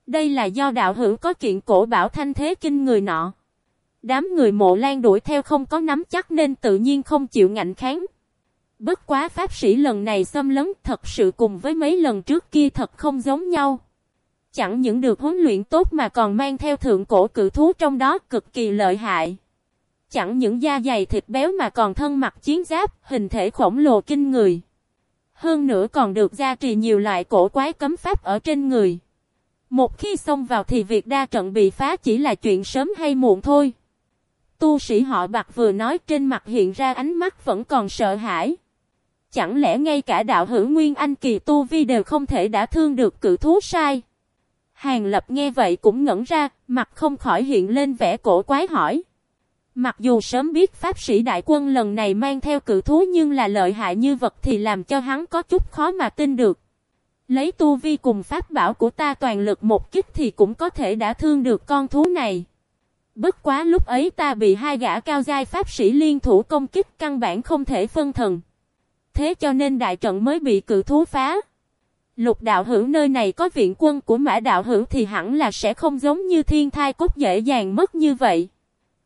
Đây là do đạo hữu có kiện cổ bảo thanh thế kinh người nọ. Đám người mộ lan đuổi theo không có nắm chắc nên tự nhiên không chịu ngạnh kháng. Bất quá pháp sĩ lần này xâm lấn thật sự cùng với mấy lần trước kia thật không giống nhau. Chẳng những được huấn luyện tốt mà còn mang theo thượng cổ cự thú trong đó cực kỳ lợi hại. Chẳng những da dày thịt béo mà còn thân mặt chiến giáp, hình thể khổng lồ kinh người. Hơn nữa còn được gia trì nhiều loại cổ quái cấm pháp ở trên người. Một khi xông vào thì việc đa trận bị phá chỉ là chuyện sớm hay muộn thôi. Tu sĩ họ bạc vừa nói trên mặt hiện ra ánh mắt vẫn còn sợ hãi. Chẳng lẽ ngay cả đạo hữu Nguyên Anh kỳ tu vi đều không thể đã thương được cự thú sai? Hàng lập nghe vậy cũng ngẩn ra, mặt không khỏi hiện lên vẻ cổ quái hỏi. Mặc dù sớm biết pháp sĩ đại quân lần này mang theo cự thú nhưng là lợi hại như vật thì làm cho hắn có chút khó mà tin được. Lấy tu vi cùng pháp bảo của ta toàn lực một kích thì cũng có thể đã thương được con thú này. Bất quá lúc ấy ta bị hai gã cao giai pháp sĩ liên thủ công kích căn bản không thể phân thần. Thế cho nên đại trận mới bị cự thú phá. Lục đạo hữu nơi này có viện quân của mã đạo hữu thì hẳn là sẽ không giống như thiên thai cốt dễ dàng mất như vậy.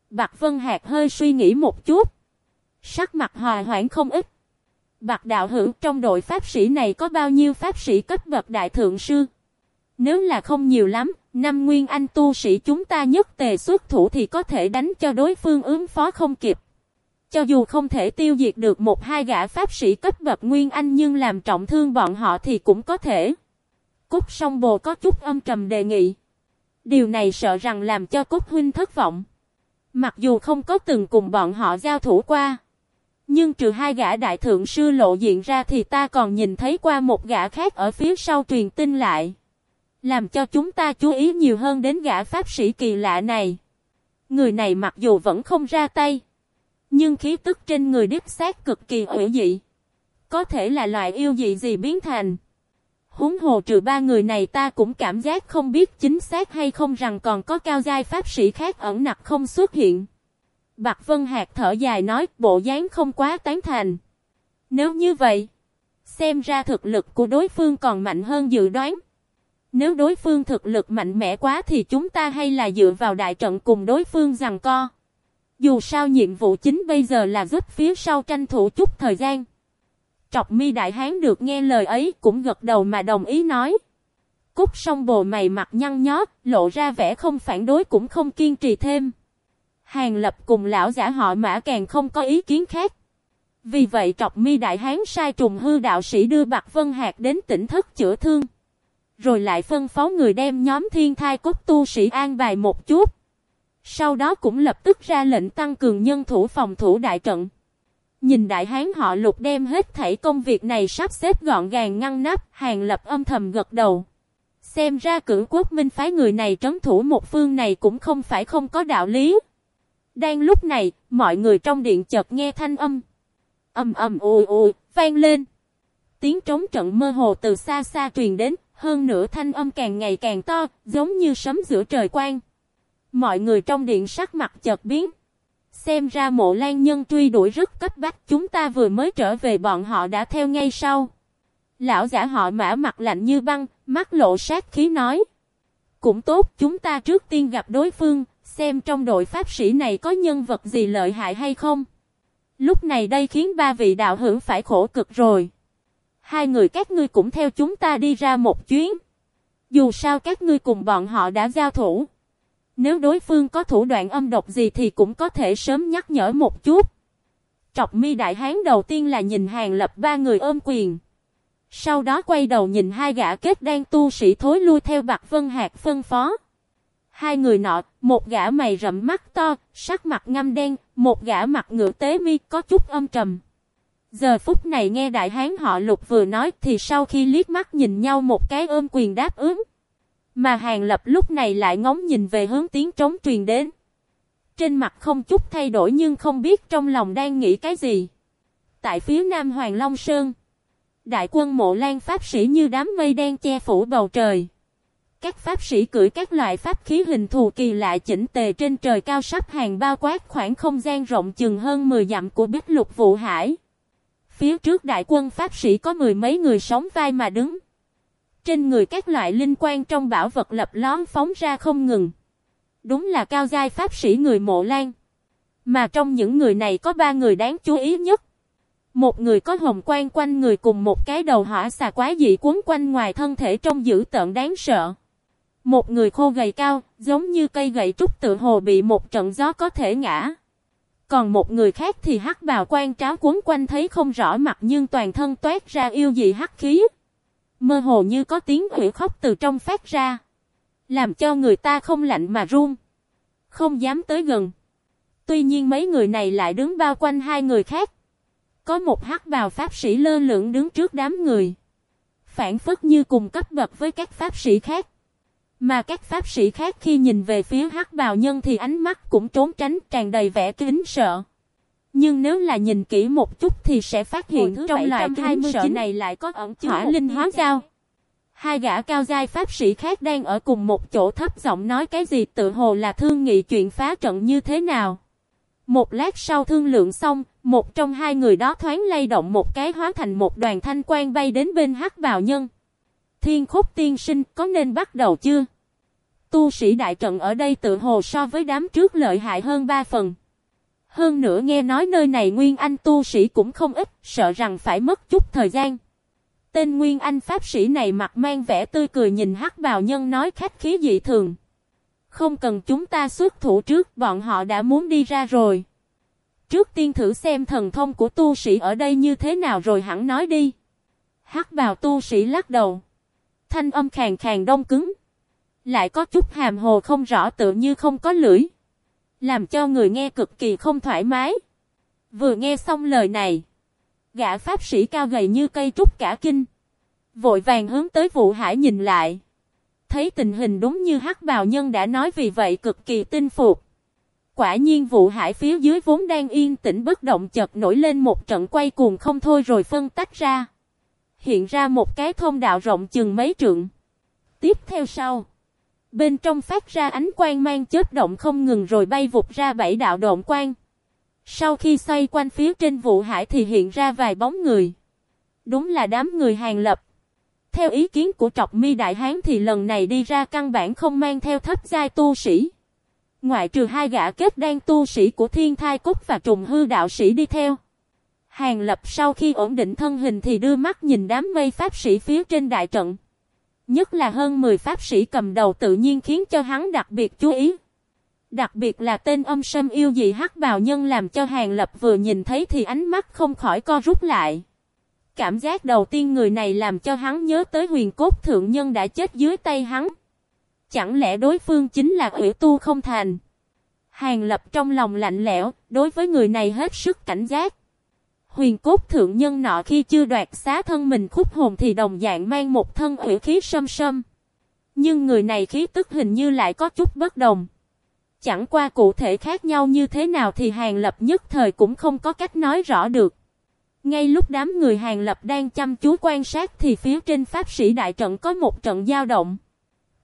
Bạc Vân Hạc hơi suy nghĩ một chút. Sắc mặt hòa hoãn không ít. Bạc đạo hữu trong đội pháp sĩ này có bao nhiêu pháp sĩ cấp bậc đại thượng sư? Nếu là không nhiều lắm, năm nguyên anh tu sĩ chúng ta nhất tề xuất thủ thì có thể đánh cho đối phương ứng phó không kịp. Cho dù không thể tiêu diệt được một hai gã pháp sĩ cấp bậc nguyên anh nhưng làm trọng thương bọn họ thì cũng có thể. Cúc song bồ có chút âm trầm đề nghị. Điều này sợ rằng làm cho Cúc huynh thất vọng. Mặc dù không có từng cùng bọn họ giao thủ qua. Nhưng trừ hai gã đại thượng sư lộ diện ra thì ta còn nhìn thấy qua một gã khác ở phía sau truyền tin lại. Làm cho chúng ta chú ý nhiều hơn đến gã pháp sĩ kỳ lạ này. Người này mặc dù vẫn không ra tay. Nhưng khí tức trên người đích xác cực kỳ hữu dị. Có thể là loại yêu dị gì biến thành. Húng hồ trừ ba người này ta cũng cảm giác không biết chính xác hay không rằng còn có cao giai pháp sĩ khác ẩn nặc không xuất hiện. Bạc Vân Hạc thở dài nói bộ dáng không quá tán thành. Nếu như vậy, xem ra thực lực của đối phương còn mạnh hơn dự đoán. Nếu đối phương thực lực mạnh mẽ quá thì chúng ta hay là dựa vào đại trận cùng đối phương rằng co. Dù sao nhiệm vụ chính bây giờ là giúp phía sau tranh thủ chút thời gian. Trọc mi đại hán được nghe lời ấy cũng gật đầu mà đồng ý nói. Cúc song bồ mày mặt nhăn nhó, lộ ra vẻ không phản đối cũng không kiên trì thêm. Hàng lập cùng lão giả họ mã càng không có ý kiến khác. Vì vậy trọc mi đại hán sai trùng hư đạo sĩ đưa Bạc Vân Hạc đến tỉnh thất chữa thương. Rồi lại phân phó người đem nhóm thiên thai cốt tu sĩ an bài một chút. Sau đó cũng lập tức ra lệnh tăng cường nhân thủ phòng thủ đại trận. Nhìn đại hán họ lục đem hết thảy công việc này sắp xếp gọn gàng ngăn nắp, hàng lập âm thầm gật đầu. Xem ra cử quốc minh phái người này trấn thủ một phương này cũng không phải không có đạo lý. Đang lúc này, mọi người trong điện chợt nghe thanh âm. Âm âm ồ ồ, vang lên. Tiếng trống trận mơ hồ từ xa xa truyền đến, hơn nữa thanh âm càng ngày càng to, giống như sấm giữa trời quang. Mọi người trong điện sắc mặt chợt biến. Xem ra mộ lan nhân truy đuổi rất cấp bách chúng ta vừa mới trở về bọn họ đã theo ngay sau. Lão giả họ mã mặt lạnh như băng, mắt lộ sát khí nói. Cũng tốt chúng ta trước tiên gặp đối phương, xem trong đội pháp sĩ này có nhân vật gì lợi hại hay không. Lúc này đây khiến ba vị đạo hữu phải khổ cực rồi. Hai người các ngươi cũng theo chúng ta đi ra một chuyến. Dù sao các ngươi cùng bọn họ đã giao thủ. Nếu đối phương có thủ đoạn âm độc gì thì cũng có thể sớm nhắc nhở một chút. Trọc mi đại hán đầu tiên là nhìn hàng lập ba người ôm quyền. Sau đó quay đầu nhìn hai gã kết đang tu sĩ thối lui theo bạc vân hạt phân phó. Hai người nọ, một gã mày rậm mắt to, sắc mặt ngăm đen, một gã mặt ngựa tế mi có chút âm trầm. Giờ phút này nghe đại hán họ lục vừa nói thì sau khi liếc mắt nhìn nhau một cái ôm quyền đáp ứng. Mà hàng lập lúc này lại ngóng nhìn về hướng tiếng trống truyền đến. Trên mặt không chút thay đổi nhưng không biết trong lòng đang nghĩ cái gì. Tại phía nam Hoàng Long Sơn. Đại quân mộ lan pháp sĩ như đám mây đen che phủ bầu trời. Các pháp sĩ cưỡi các loại pháp khí hình thù kỳ lạ chỉnh tề trên trời cao sắp hàng bao quát khoảng không gian rộng chừng hơn 10 dặm của bích lục vụ hải. Phía trước đại quân pháp sĩ có mười mấy người sống vai mà đứng. Trên người các loại linh quan trong bảo vật lập lón phóng ra không ngừng. Đúng là cao giai pháp sĩ người mộ lan. Mà trong những người này có ba người đáng chú ý nhất. Một người có hồng quan quanh người cùng một cái đầu hỏa xà quái dị cuốn quanh ngoài thân thể trông dữ tợn đáng sợ. Một người khô gầy cao, giống như cây gậy trúc tự hồ bị một trận gió có thể ngã. Còn một người khác thì hắc bào quan tráo cuốn quanh thấy không rõ mặt nhưng toàn thân toát ra yêu dị hắc khí. Mơ hồ như có tiếng ủy khóc từ trong phát ra. Làm cho người ta không lạnh mà run. Không dám tới gần. Tuy nhiên mấy người này lại đứng bao quanh hai người khác. Có một hắc bào pháp sĩ lơ lửng đứng trước đám người. Phản phất như cùng cấp bậc với các pháp sĩ khác. Mà các pháp sĩ khác khi nhìn về phía hắc bào nhân thì ánh mắt cũng trốn tránh tràn đầy vẻ kính sợ. Nhưng nếu là nhìn kỹ một chút thì sẽ phát hiện trong loại kính sợ này lại có ẩn chứa hỏa linh hóa cao. Hai gã cao giai pháp sĩ khác đang ở cùng một chỗ thấp giọng nói cái gì tự hồ là thương nghị chuyện phá trận như thế nào. Một lát sau thương lượng xong, một trong hai người đó thoáng lay động một cái hóa thành một đoàn thanh quang bay đến bên hắc bào nhân. Thiên khúc tiên sinh có nên bắt đầu chưa? Tu sĩ đại trận ở đây tự hồ so với đám trước lợi hại hơn ba phần. Hơn nữa nghe nói nơi này Nguyên Anh tu sĩ cũng không ít, sợ rằng phải mất chút thời gian. Tên Nguyên Anh pháp sĩ này mặt mang vẻ tươi cười nhìn hắc bào nhân nói khách khí dị thường. Không cần chúng ta xuất thủ trước, bọn họ đã muốn đi ra rồi. Trước tiên thử xem thần thông của tu sĩ ở đây như thế nào rồi hẳn nói đi. Hắc bào tu sĩ lắc đầu. Thanh âm khàn khàn đông cứng. Lại có chút hàm hồ không rõ tự như không có lưỡi. Làm cho người nghe cực kỳ không thoải mái. Vừa nghe xong lời này. Gã pháp sĩ cao gầy như cây trúc cả kinh. Vội vàng hướng tới vụ hải nhìn lại. Thấy tình hình đúng như hắc bào nhân đã nói vì vậy cực kỳ tin phục. Quả nhiên vụ hải phía dưới vốn đang yên tĩnh bất động chợt nổi lên một trận quay cuồng không thôi rồi phân tách ra hiện ra một cái thông đạo rộng chừng mấy trượng. Tiếp theo sau, bên trong phát ra ánh quang mang chớp động không ngừng rồi bay vụt ra bảy đạo độn quang. Sau khi xoay quanh phía trên vụ hải thì hiện ra vài bóng người. Đúng là đám người hàng lập. Theo ý kiến của trọc mi đại hán thì lần này đi ra căn bản không mang theo thấp giai tu sĩ. Ngoại trừ hai gã kết đan tu sĩ của thiên thai cốt và trùng hư đạo sĩ đi theo. Hàng lập sau khi ổn định thân hình thì đưa mắt nhìn đám mây pháp sĩ phía trên đại trận. Nhất là hơn 10 pháp sĩ cầm đầu tự nhiên khiến cho hắn đặc biệt chú ý. Đặc biệt là tên âm sâm yêu dị hắc bào nhân làm cho Hàng Lập vừa nhìn thấy thì ánh mắt không khỏi co rút lại. Cảm giác đầu tiên người này làm cho hắn nhớ tới huyền cốt thượng nhân đã chết dưới tay hắn. Chẳng lẽ đối phương chính là ủy tu không thành? Hàng Lập trong lòng lạnh lẽo, đối với người này hết sức cảnh giác. Huyền cốt thượng nhân nọ khi chưa đoạt xá thân mình khúc hồn thì đồng dạng mang một thân ủy khí sâm sâm. Nhưng người này khí tức hình như lại có chút bất đồng. Chẳng qua cụ thể khác nhau như thế nào thì Hàng Lập nhất thời cũng không có cách nói rõ được. Ngay lúc đám người Hàng Lập đang chăm chú quan sát thì phía trên Pháp sĩ đại trận có một trận giao động.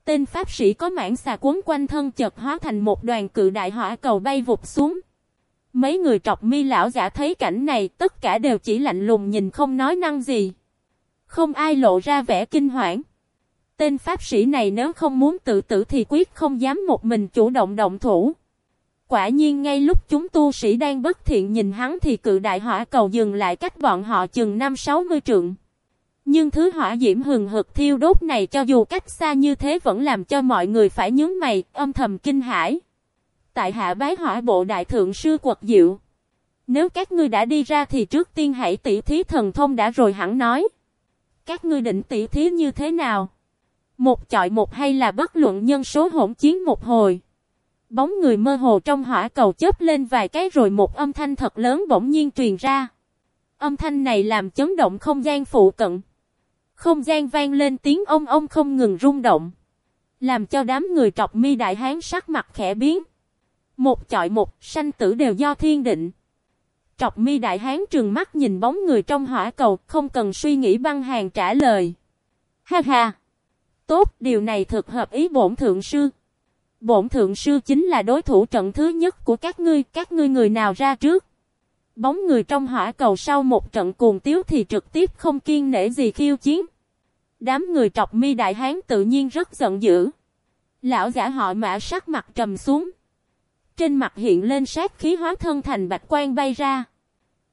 Tên Pháp sĩ có mảng xà cuốn quanh thân chợt hóa thành một đoàn cự đại hỏa cầu bay vụt xuống. Mấy người trọc mi lão giả thấy cảnh này tất cả đều chỉ lạnh lùng nhìn không nói năng gì. Không ai lộ ra vẻ kinh hoảng. Tên pháp sĩ này nếu không muốn tự tử thì quyết không dám một mình chủ động động thủ. Quả nhiên ngay lúc chúng tu sĩ đang bất thiện nhìn hắn thì cự đại hỏa cầu dừng lại cách bọn họ chừng 5-60 trượng. Nhưng thứ hỏa diễm hừng hực thiêu đốt này cho dù cách xa như thế vẫn làm cho mọi người phải nhướng mày, âm thầm kinh hãi. Tại hạ bái hỏa bộ đại thượng sư quật diệu. Nếu các ngươi đã đi ra thì trước tiên hãy tỉ thí thần thông đã rồi hẳn nói. Các ngươi định tỉ thí như thế nào? Một chọi một hay là bất luận nhân số hỗn chiến một hồi? Bóng người mơ hồ trong hỏa cầu chớp lên vài cái rồi một âm thanh thật lớn bỗng nhiên truyền ra. Âm thanh này làm chấn động không gian phụ cận. Không gian vang lên tiếng ông ông không ngừng rung động. Làm cho đám người trọc mi đại hán sắc mặt khẽ biến. Một chọi một, sanh tử đều do thiên định. Trọc mi đại hán trường mắt nhìn bóng người trong hỏa cầu, không cần suy nghĩ băng hàng trả lời. Ha ha! Tốt, điều này thực hợp ý bổn thượng sư. Bổn thượng sư chính là đối thủ trận thứ nhất của các ngươi, các ngươi người nào ra trước. Bóng người trong hỏa cầu sau một trận cuồng tiếu thì trực tiếp không kiên nể gì khiêu chiến. Đám người trọc mi đại hán tự nhiên rất giận dữ. Lão giả họ mã sắc mặt trầm xuống. Trên mặt hiện lên sát khí hóa thân thành bạch quan bay ra.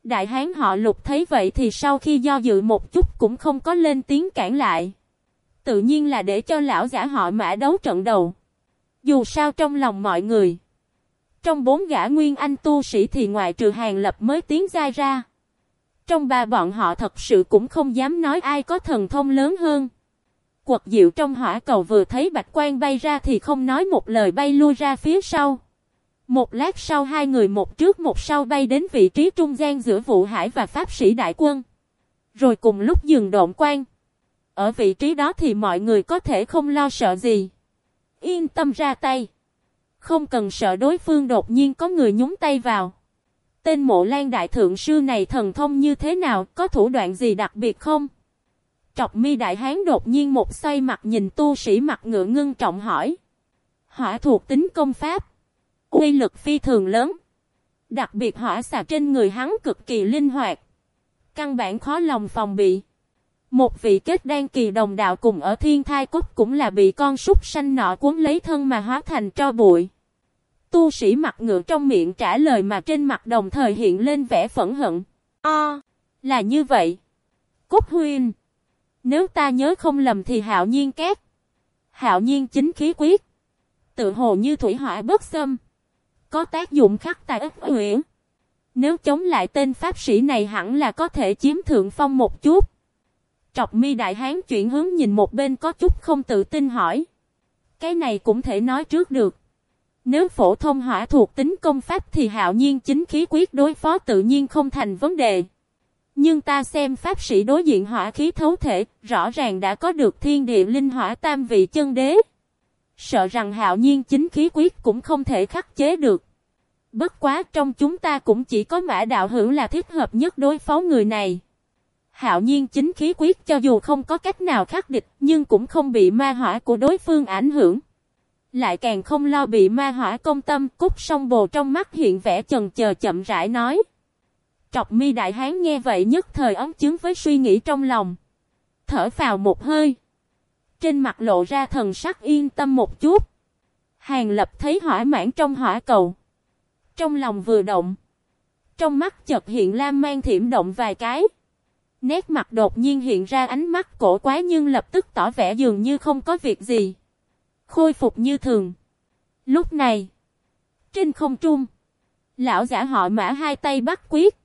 Đại hán họ lục thấy vậy thì sau khi do dự một chút cũng không có lên tiếng cản lại. Tự nhiên là để cho lão giả họ mã đấu trận đầu. Dù sao trong lòng mọi người. Trong bốn gã nguyên anh tu sĩ thì ngoại trừ hàng lập mới tiến ra ra. Trong ba bọn họ thật sự cũng không dám nói ai có thần thông lớn hơn. Quật diệu trong hỏa cầu vừa thấy bạch quan bay ra thì không nói một lời bay lui ra phía sau. Một lát sau hai người một trước một sau bay đến vị trí trung gian giữa vụ hải và pháp sĩ đại quân. Rồi cùng lúc dừng độn quan. Ở vị trí đó thì mọi người có thể không lo sợ gì. Yên tâm ra tay. Không cần sợ đối phương đột nhiên có người nhúng tay vào. Tên mộ lan đại thượng sư này thần thông như thế nào, có thủ đoạn gì đặc biệt không? Trọc mi đại hán đột nhiên một xoay mặt nhìn tu sĩ mặt ngựa ngưng trọng hỏi. Hỏa thuộc tính công pháp. Uy lực phi thường lớn. Đặc biệt hỏa xà trên người hắn cực kỳ linh hoạt. Căn bản khó lòng phòng bị. Một vị kết đan kỳ đồng đạo cùng ở thiên thai cốt cũng là bị con súc sanh nọ cuốn lấy thân mà hóa thành tro bụi. Tu sĩ mặt ngựa trong miệng trả lời mà trên mặt đồng thời hiện lên vẻ phẫn hận. O, là như vậy. Cốt huyên. Nếu ta nhớ không lầm thì hạo nhiên két. Hạo nhiên chính khí quyết. Tự hồ như thủy hỏa bất xâm. Có tác dụng khắc tài ức uyển. Nếu chống lại tên pháp sĩ này hẳn là có thể chiếm thượng phong một chút. Trọc mi đại hán chuyển hướng nhìn một bên có chút không tự tin hỏi. Cái này cũng thể nói trước được. Nếu phổ thông hỏa thuộc tính công pháp thì hạo nhiên chính khí quyết đối phó tự nhiên không thành vấn đề. Nhưng ta xem pháp sĩ đối diện hỏa khí thấu thể, rõ ràng đã có được thiên địa linh hỏa tam vị chân đế. Sợ rằng hạo nhiên chính khí quyết cũng không thể khắc chế được. Bất quá trong chúng ta cũng chỉ có mã đạo hữu là thích hợp nhất đối phó người này. Hạo nhiên chính khí quyết cho dù không có cách nào khắc địch, nhưng cũng không bị ma hỏa của đối phương ảnh hưởng. Lại càng không lo bị ma hỏa công tâm cúc song bồ trong mắt hiện vẻ chần chờ chậm rãi nói. Trọc mi đại hán nghe vậy nhất thời ống chứng với suy nghĩ trong lòng. Thở vào một hơi. Trên mặt lộ ra thần sắc yên tâm một chút. Hàng lập thấy hỏa mãn trong hỏa cầu. Trong lòng vừa động. Trong mắt chợt hiện lam mang thiểm động vài cái. Nét mặt đột nhiên hiện ra ánh mắt cổ quái nhưng lập tức tỏ vẻ dường như không có việc gì. Khôi phục như thường. Lúc này, trên không trung, lão giả họ mã hai tay bắt quyết.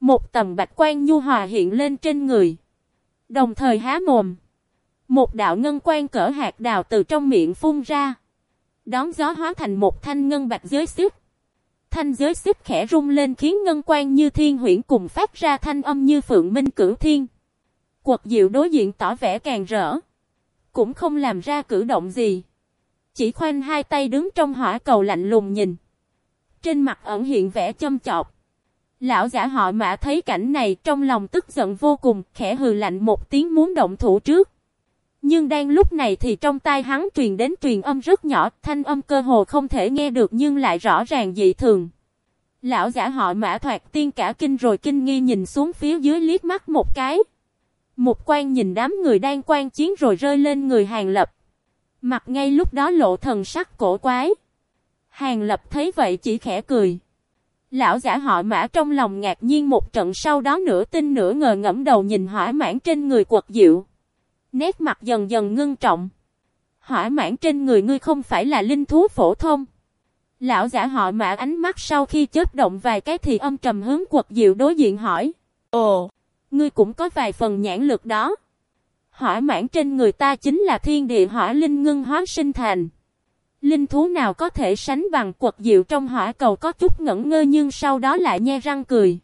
Một tầm bạch quan nhu hòa hiện lên trên người. Đồng thời há mồm. Một đạo ngân quan cỡ hạt đào từ trong miệng phun ra. Đón gió hóa thành một thanh ngân bạch giới xích. Thanh giới xích khẽ rung lên khiến ngân quan như thiên huyễn cùng phát ra thanh âm như phượng minh cửu thiên. Quật diệu đối diện tỏ vẻ càng rỡ. Cũng không làm ra cử động gì. Chỉ khoanh hai tay đứng trong hỏa cầu lạnh lùng nhìn. Trên mặt ẩn hiện vẻ châm chọc. Lão giả họ mã thấy cảnh này trong lòng tức giận vô cùng, khẽ hừ lạnh một tiếng muốn động thủ trước. Nhưng đang lúc này thì trong tai hắn truyền đến truyền âm rất nhỏ, thanh âm cơ hồ không thể nghe được nhưng lại rõ ràng dị thường. Lão giả họ mã thoạt tiên cả kinh rồi kinh nghi nhìn xuống phía dưới liếc mắt một cái. Một quan nhìn đám người đang quan chiến rồi rơi lên người hàng lập. Mặt ngay lúc đó lộ thần sắc cổ quái. Hàng lập thấy vậy chỉ khẽ cười. Lão giả họ mã trong lòng ngạc nhiên một trận sau đó nửa tin nửa ngờ ngẫm đầu nhìn hỏa mãn trên người quật diệu. Nét mặt dần dần ngưng trọng. Hỏa mãn trên người ngươi không phải là linh thú phổ thông. Lão giả họ mã ánh mắt sau khi chớp động vài cái thì âm trầm hướng quật diệu đối diện hỏi. Ồ, ngươi cũng có vài phần nhãn lực đó. Hỏa mãn trên người ta chính là thiên địa hỏa linh ngưng hóa sinh thành. Linh thú nào có thể sánh bằng quật diệu trong hỏa cầu có chút ngẩn ngơ nhưng sau đó lại nhe răng cười.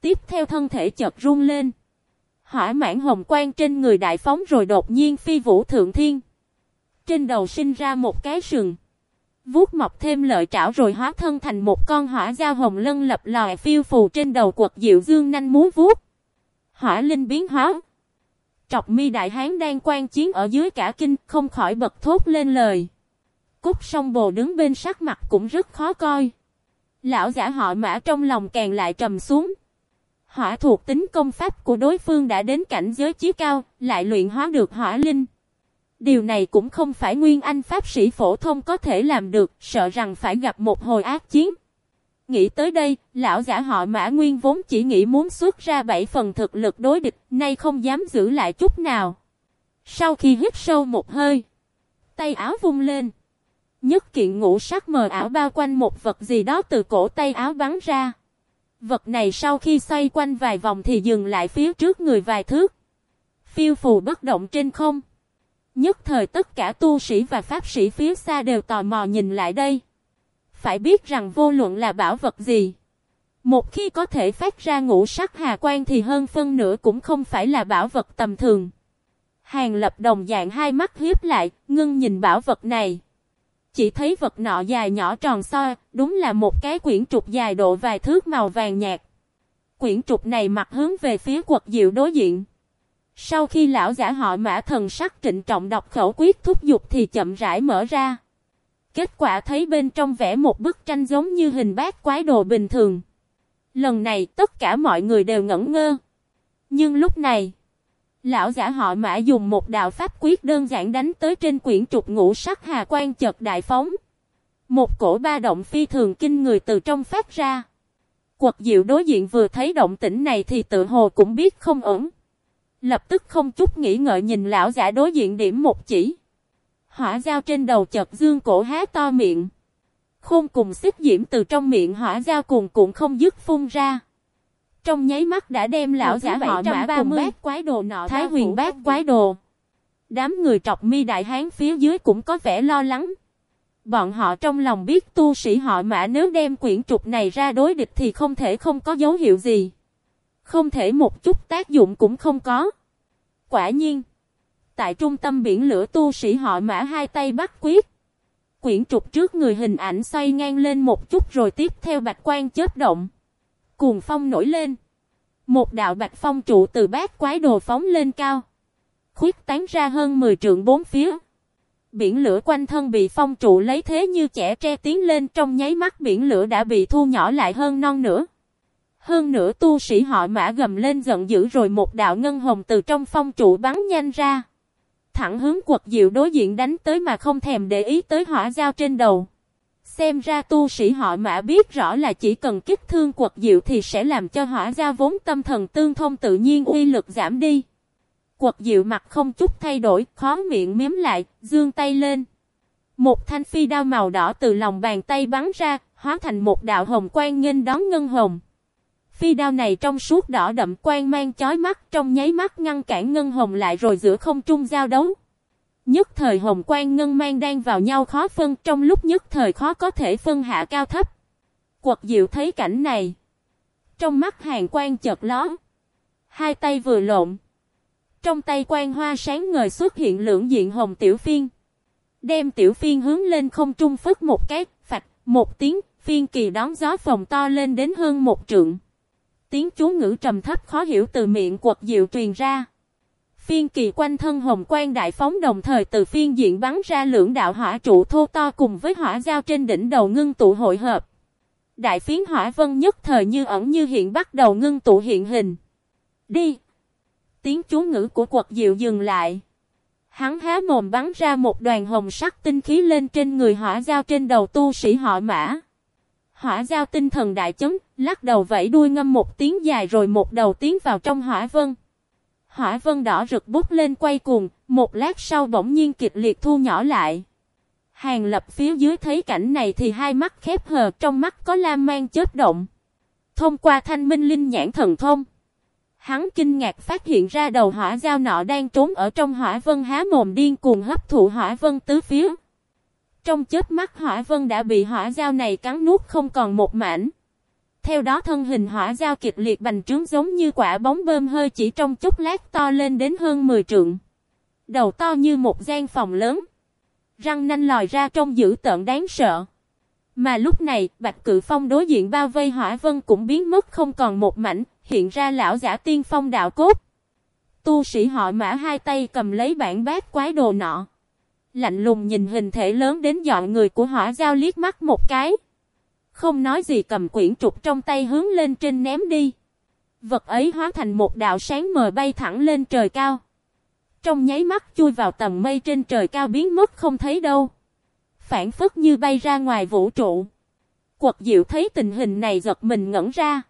Tiếp theo thân thể chợt run lên. Hỏa mãn hồng quang trên người đại phóng rồi đột nhiên phi vũ thượng thiên. Trên đầu sinh ra một cái sừng. Vuốt mọc thêm lợi trảo rồi hóa thân thành một con hỏa giao hồng lân lập lòi phiêu phù trên đầu quật diệu dương nanh muốn vuốt. Hỏa linh biến hóa. Trọc mi đại hán đang quan chiến ở dưới cả kinh, không khỏi bật thốt lên lời. Cúc song bồ đứng bên sắc mặt cũng rất khó coi. Lão giả họ mã trong lòng càng lại trầm xuống. Hỏa thuộc tính công pháp của đối phương đã đến cảnh giới chí cao, lại luyện hóa được hỏa linh. Điều này cũng không phải nguyên anh pháp sĩ phổ thông có thể làm được, sợ rằng phải gặp một hồi ác chiến. Nghĩ tới đây, lão giả họ mã nguyên vốn chỉ nghĩ muốn xuất ra bảy phần thực lực đối địch, nay không dám giữ lại chút nào. Sau khi hít sâu một hơi, tay áo vung lên. Nhất kiện ngũ sắc mờ ảo bao quanh một vật gì đó từ cổ tay áo bắn ra. Vật này sau khi xoay quanh vài vòng thì dừng lại phía trước người vài thước. Phiêu phù bất động trên không. Nhất thời tất cả tu sĩ và pháp sĩ phía xa đều tò mò nhìn lại đây. Phải biết rằng vô luận là bảo vật gì. Một khi có thể phát ra ngũ sắc hà quan thì hơn phân nửa cũng không phải là bảo vật tầm thường. Hàng lập đồng dạng hai mắt hiếp lại, ngưng nhìn bảo vật này. Chỉ thấy vật nọ dài nhỏ tròn soi, đúng là một cái quyển trục dài độ vài thước màu vàng nhạt. Quyển trục này mặt hướng về phía quật diệu đối diện. Sau khi lão giả họ mã thần sắc trịnh trọng đọc khẩu quyết thúc giục thì chậm rãi mở ra. Kết quả thấy bên trong vẽ một bức tranh giống như hình bát quái đồ bình thường. Lần này tất cả mọi người đều ngẩn ngơ. Nhưng lúc này, Lão giả họ mã dùng một đạo pháp quyết đơn giản đánh tới trên quyển trục ngũ sắc hà quan chợt đại phóng. Một cổ ba động phi thường kinh người từ trong phát ra. Quật diệu đối diện vừa thấy động tĩnh này thì tự hồ cũng biết không ổn. Lập tức không chút nghĩ ngợi nhìn lão giả đối diện điểm một chỉ. Hỏa dao trên đầu chợt dương cổ há to miệng. Khôn cùng xích diễm từ trong miệng hỏa dao cuồn cuộn không dứt phun ra. Trong nháy mắt đã đem lão giả họ mã cùng bát quái đồ nọ Thái huyền bát quái đồ. Đám người trọc mi đại hán phía dưới cũng có vẻ lo lắng. Bọn họ trong lòng biết tu sĩ họ mã nếu đem quyển trục này ra đối địch thì không thể không có dấu hiệu gì. Không thể một chút tác dụng cũng không có. Quả nhiên. Tại trung tâm biển lửa tu sĩ họ mã hai tay bắt quyết. Quyển trục trước người hình ảnh xoay ngang lên một chút rồi tiếp theo bạch quan chết động cuồng phong nổi lên. Một đạo bạch phong trụ từ bát quái đồ phóng lên cao. Khuyết tán ra hơn 10 trượng bốn phía. Biển lửa quanh thân bị phong trụ lấy thế như trẻ tre tiến lên trong nháy mắt biển lửa đã bị thu nhỏ lại hơn non nữa. Hơn nữa tu sĩ họ mã gầm lên giận dữ rồi một đạo ngân hồng từ trong phong trụ bắn nhanh ra. Thẳng hướng quật diệu đối diện đánh tới mà không thèm để ý tới hỏa dao trên đầu. Xem ra tu sĩ họ mã biết rõ là chỉ cần kích thương quật diệu thì sẽ làm cho hỏa ra vốn tâm thần tương thông tự nhiên uy lực giảm đi. Quật diệu mặt không chút thay đổi, khó miệng miếm lại, dương tay lên. Một thanh phi đao màu đỏ từ lòng bàn tay bắn ra, hóa thành một đạo hồng quang nghênh đón ngân hồng. Phi đao này trong suốt đỏ đậm quang mang chói mắt trong nháy mắt ngăn cản ngân hồng lại rồi giữa không trung giao đấu. Nhất thời hồng quang ngân mang đang vào nhau khó phân trong lúc nhất thời khó có thể phân hạ cao thấp. Quật diệu thấy cảnh này. Trong mắt hàng quang chợt lón. Hai tay vừa lộn. Trong tay quang hoa sáng ngời xuất hiện lưỡng diện hồng tiểu phiên. Đem tiểu phiên hướng lên không trung phất một cái, phạch, một tiếng, phiên kỳ đón gió phòng to lên đến hơn một trượng. Tiếng chú ngữ trầm thấp khó hiểu từ miệng quật diệu truyền ra. Phiên kỳ quanh thân hồng quang đại phóng đồng thời từ phiên diện bắn ra lưỡng đạo hỏa trụ thô to cùng với hỏa giao trên đỉnh đầu ngưng tụ hội hợp. Đại phiến hỏa vân nhất thời như ẩn như hiện bắt đầu ngưng tụ hiện hình. Đi! Tiếng chú ngữ của quật diệu dừng lại. Hắn há mồm bắn ra một đoàn hồng sắc tinh khí lên trên người hỏa giao trên đầu tu sĩ họ mã. Hỏa giao tinh thần đại chấn, lắc đầu vẫy đuôi ngâm một tiếng dài rồi một đầu tiến vào trong hỏa vân. Hỏa vân đỏ rực bút lên quay cuồng, một lát sau bỗng nhiên kịch liệt thu nhỏ lại. Hàng lập phía dưới thấy cảnh này thì hai mắt khép hờ trong mắt có lam mang chết động. Thông qua thanh minh linh nhãn thần thông. Hắn kinh ngạc phát hiện ra đầu hỏa giao nọ đang trốn ở trong hỏa vân há mồm điên cuồng hấp thụ hỏa vân tứ phía. Trong chớp mắt hỏa vân đã bị hỏa giao này cắn nuốt không còn một mảnh. Theo đó thân hình hỏa giao kịch liệt bành trướng giống như quả bóng bơm hơi chỉ trong chốc lát to lên đến hơn 10 trượng. Đầu to như một gian phòng lớn. Răng nanh lòi ra trong dữ tợn đáng sợ. Mà lúc này, Bạch Cự Phong đối diện bao vây hỏa vân cũng biến mất không còn một mảnh, hiện ra lão giả tiên phong đạo cốt. Tu sĩ họ mã hai tay cầm lấy bản bát quái đồ nọ. Lạnh lùng nhìn hình thể lớn đến dọn người của hỏa giao liếc mắt một cái. Không nói gì cầm quyển trục trong tay hướng lên trên ném đi. Vật ấy hóa thành một đạo sáng mờ bay thẳng lên trời cao. Trong nháy mắt chui vào tầm mây trên trời cao biến mất không thấy đâu. Phản phất như bay ra ngoài vũ trụ. Quật diệu thấy tình hình này giật mình ngẩn ra.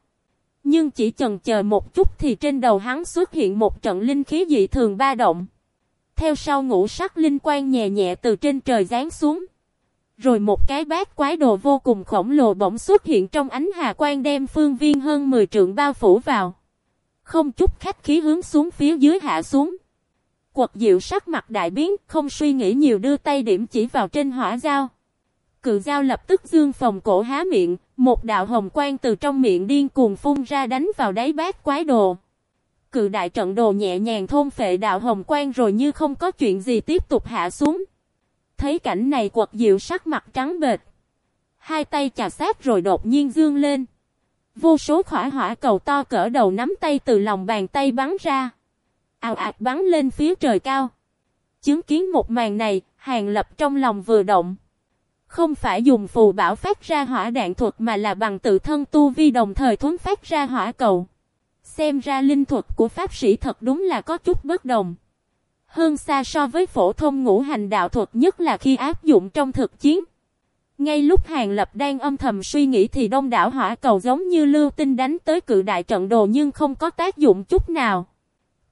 Nhưng chỉ chần chờ một chút thì trên đầu hắn xuất hiện một trận linh khí dị thường ba động. Theo sau ngũ sắc linh quang nhẹ nhẹ từ trên trời giáng xuống. Rồi một cái bát quái đồ vô cùng khổng lồ bỗng xuất hiện trong ánh hà quang đem phương viên hơn 10 trượng bao phủ vào. Không chút khách khí hướng xuống phía dưới hạ xuống. Quật diệu sắc mặt đại biến, không suy nghĩ nhiều đưa tay điểm chỉ vào trên hỏa dao. Cự dao lập tức dương phòng cổ há miệng, một đạo hồng quang từ trong miệng điên cuồng phun ra đánh vào đáy bát quái đồ. Cự đại trận đồ nhẹ nhàng thôn phệ đạo hồng quang rồi như không có chuyện gì tiếp tục hạ xuống. Thấy cảnh này quật diệu sắc mặt trắng bệt. Hai tay chà sát rồi đột nhiên dương lên. Vô số khỏa hỏa cầu to cỡ đầu nắm tay từ lòng bàn tay bắn ra. Ào ạt bắn lên phía trời cao. Chứng kiến một màn này, hàng lập trong lòng vừa động. Không phải dùng phù bảo phát ra hỏa đạn thuật mà là bằng tự thân tu vi đồng thời thuấn phát ra hỏa cầu. Xem ra linh thuật của pháp sĩ thật đúng là có chút bất đồng. Hơn xa so với phổ thông ngũ hành đạo thuật nhất là khi áp dụng trong thực chiến. Ngay lúc Hàng Lập đang âm thầm suy nghĩ thì đông đảo hỏa cầu giống như lưu tinh đánh tới cự đại trận đồ nhưng không có tác dụng chút nào.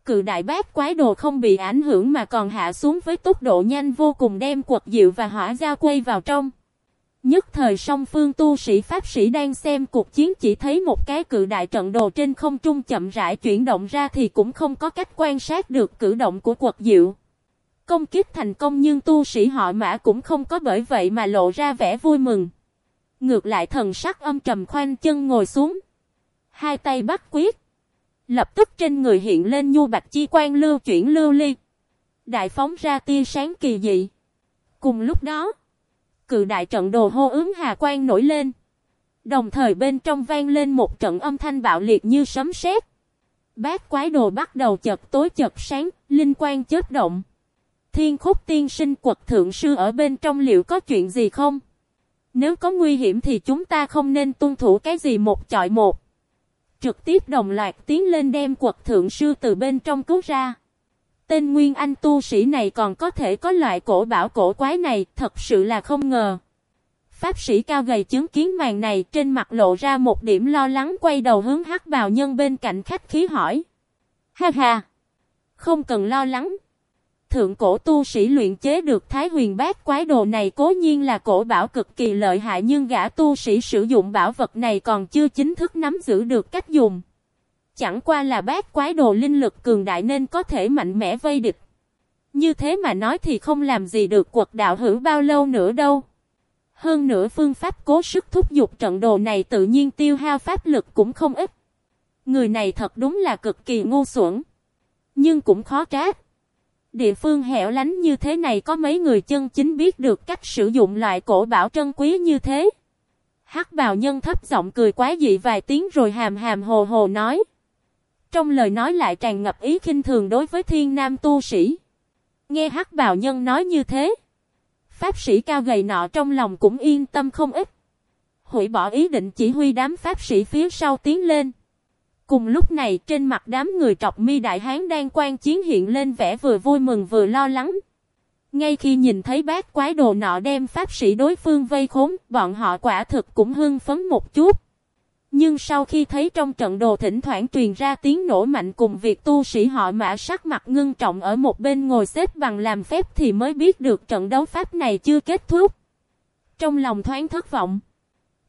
Cự đại bát quái đồ không bị ảnh hưởng mà còn hạ xuống với tốc độ nhanh vô cùng đem quật diệu và hỏa giao quay vào trong. Nhất thời song phương tu sĩ pháp sĩ đang xem cuộc chiến chỉ thấy một cái cự đại trận đồ trên không trung chậm rãi chuyển động ra thì cũng không có cách quan sát được cử động của quật diệu. Công kích thành công nhưng tu sĩ họ mã cũng không có bởi vậy mà lộ ra vẻ vui mừng. Ngược lại thần sắc âm trầm khoanh chân ngồi xuống. Hai tay bắt quyết. Lập tức trên người hiện lên nhu bạch chi quan lưu chuyển lưu ly. Đại phóng ra tia sáng kỳ dị. Cùng lúc đó cự đại trận đồ hô ứng hà quan nổi lên. Đồng thời bên trong vang lên một trận âm thanh bạo liệt như sấm sét. Bát quái đồ bắt đầu chật tối chật sáng, linh quan chớp động. Thiên khúc tiên sinh quật thượng sư ở bên trong liệu có chuyện gì không? Nếu có nguy hiểm thì chúng ta không nên tuân thủ cái gì một chọi một. Trực tiếp đồng loạt tiến lên đem quật thượng sư từ bên trong cứu ra. Tên Nguyên Anh tu sĩ này còn có thể có loại cổ bảo cổ quái này, thật sự là không ngờ. Pháp sĩ cao gầy chứng kiến màn này trên mặt lộ ra một điểm lo lắng quay đầu hướng hắc bào nhân bên cạnh khách khí hỏi. Ha ha! Không cần lo lắng. Thượng cổ tu sĩ luyện chế được thái huyền bát quái đồ này cố nhiên là cổ bảo cực kỳ lợi hại nhưng gã tu sĩ sử dụng bảo vật này còn chưa chính thức nắm giữ được cách dùng. Chẳng qua là bát quái đồ linh lực cường đại nên có thể mạnh mẽ vây địch. Như thế mà nói thì không làm gì được quật đạo hữu bao lâu nữa đâu. Hơn nữa phương pháp cố sức thúc giục trận đồ này tự nhiên tiêu hao pháp lực cũng không ít. Người này thật đúng là cực kỳ ngu xuẩn. Nhưng cũng khó trách. Địa phương hẻo lánh như thế này có mấy người chân chính biết được cách sử dụng loại cổ bảo trân quý như thế. Hắc bào nhân thấp giọng cười quá dị vài tiếng rồi hàm hàm hồ hồ nói. Trong lời nói lại tràn ngập ý khinh thường đối với thiên nam tu sĩ. Nghe hắc bào nhân nói như thế. Pháp sĩ cao gầy nọ trong lòng cũng yên tâm không ít. Hủy bỏ ý định chỉ huy đám pháp sĩ phía sau tiến lên. Cùng lúc này trên mặt đám người trọc mi đại hán đang quan chiến hiện lên vẻ vừa vui mừng vừa lo lắng. Ngay khi nhìn thấy bát quái đồ nọ đem pháp sĩ đối phương vây khốn, bọn họ quả thực cũng hưng phấn một chút. Nhưng sau khi thấy trong trận đồ thỉnh thoảng truyền ra tiếng nổ mạnh cùng việc tu sĩ họ mã sắc mặt ngưng trọng ở một bên ngồi xếp bằng làm phép thì mới biết được trận đấu pháp này chưa kết thúc. Trong lòng thoáng thất vọng.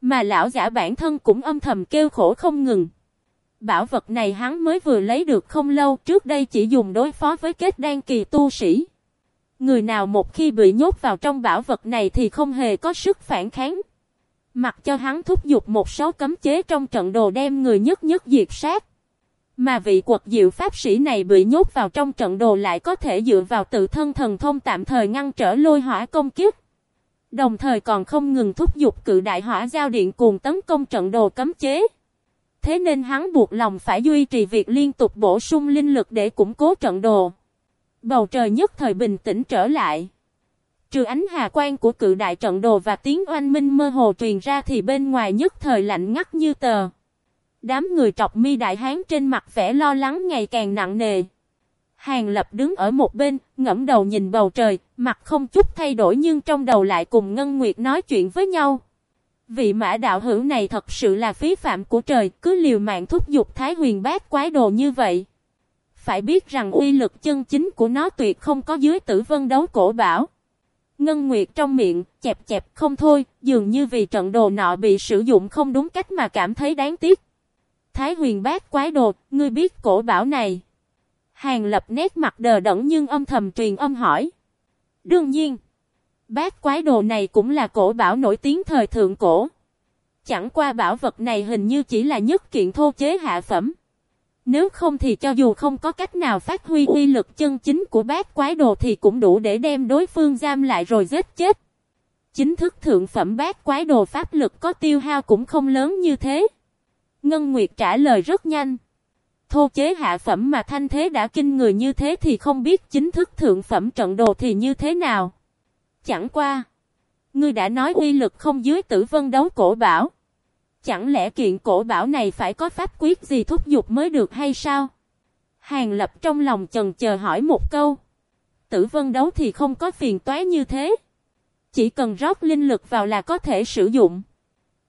Mà lão giả bản thân cũng âm thầm kêu khổ không ngừng. Bảo vật này hắn mới vừa lấy được không lâu, trước đây chỉ dùng đối phó với kết đan kỳ tu sĩ. Người nào một khi bị nhốt vào trong bảo vật này thì không hề có sức phản kháng. Mặc cho hắn thúc giục một số cấm chế trong trận đồ đem người nhất nhất diệt sát. Mà vị quật diệu pháp sĩ này bị nhốt vào trong trận đồ lại có thể dựa vào tự thân thần thông tạm thời ngăn trở lôi hỏa công kiếp. Đồng thời còn không ngừng thúc giục cự đại hỏa giao điện cùng tấn công trận đồ cấm chế. Thế nên hắn buộc lòng phải duy trì việc liên tục bổ sung linh lực để củng cố trận đồ. Bầu trời nhất thời bình tĩnh trở lại. Trừ ánh hà quang của cự đại trận đồ và tiếng oanh minh mơ hồ truyền ra thì bên ngoài nhất thời lạnh ngắt như tờ. Đám người trọc mi đại hán trên mặt vẻ lo lắng ngày càng nặng nề. Hàng lập đứng ở một bên, ngẫm đầu nhìn bầu trời, mặt không chút thay đổi nhưng trong đầu lại cùng Ngân Nguyệt nói chuyện với nhau. Vị mã đạo hữu này thật sự là phí phạm của trời, cứ liều mạng thúc giục thái huyền bát quái đồ như vậy. Phải biết rằng uy lực chân chính của nó tuyệt không có dưới tử vân đấu cổ bảo. Ngân Nguyệt trong miệng, chẹp chẹp không thôi, dường như vì trận đồ nọ bị sử dụng không đúng cách mà cảm thấy đáng tiếc. Thái huyền bát quái đồ, ngươi biết cổ bảo này. Hàng lập nét mặt đờ đẫn nhưng âm thầm truyền âm hỏi. Đương nhiên, bát quái đồ này cũng là cổ bảo nổi tiếng thời thượng cổ. Chẳng qua bảo vật này hình như chỉ là nhất kiện thô chế hạ phẩm. Nếu không thì cho dù không có cách nào phát huy uy lực chân chính của bát quái đồ thì cũng đủ để đem đối phương giam lại rồi giết chết. Chính thức thượng phẩm bát quái đồ pháp lực có tiêu hao cũng không lớn như thế. Ngân Nguyệt trả lời rất nhanh. Thô chế hạ phẩm mà thanh thế đã kinh người như thế thì không biết chính thức thượng phẩm trận đồ thì như thế nào. Chẳng qua. Ngươi đã nói uy lực không dưới tử vân đấu cổ bảo. Chẳng lẽ kiện cổ bảo này phải có pháp quyết gì thúc giục mới được hay sao? Hàng lập trong lòng chần chờ hỏi một câu. Tử vân đấu thì không có phiền toái như thế. Chỉ cần rót linh lực vào là có thể sử dụng.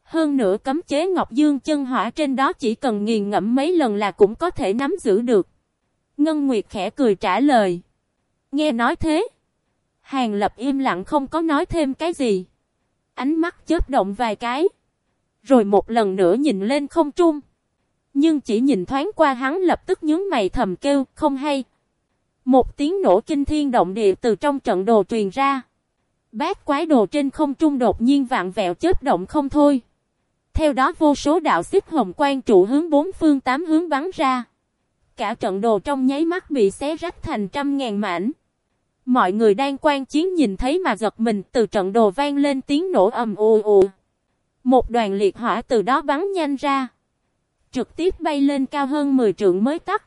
Hơn nữa cấm chế Ngọc Dương chân hỏa trên đó chỉ cần nghiền ngẫm mấy lần là cũng có thể nắm giữ được. Ngân Nguyệt khẽ cười trả lời. Nghe nói thế. Hàng lập im lặng không có nói thêm cái gì. Ánh mắt chớp động vài cái. Rồi một lần nữa nhìn lên không trung. Nhưng chỉ nhìn thoáng qua hắn lập tức nhướng mày thầm kêu, không hay. Một tiếng nổ kinh thiên động địa từ trong trận đồ truyền ra. Bát quái đồ trên không trung đột nhiên vạn vẹo chết động không thôi. Theo đó vô số đạo xích hồng quang trụ hướng bốn phương tám hướng bắn ra. Cả trận đồ trong nháy mắt bị xé rách thành trăm ngàn mảnh. Mọi người đang quan chiến nhìn thấy mà giật mình từ trận đồ vang lên tiếng nổ ầm ù ù. Một đoàn liệt hỏa từ đó bắn nhanh ra. Trực tiếp bay lên cao hơn 10 trượng mới tắt.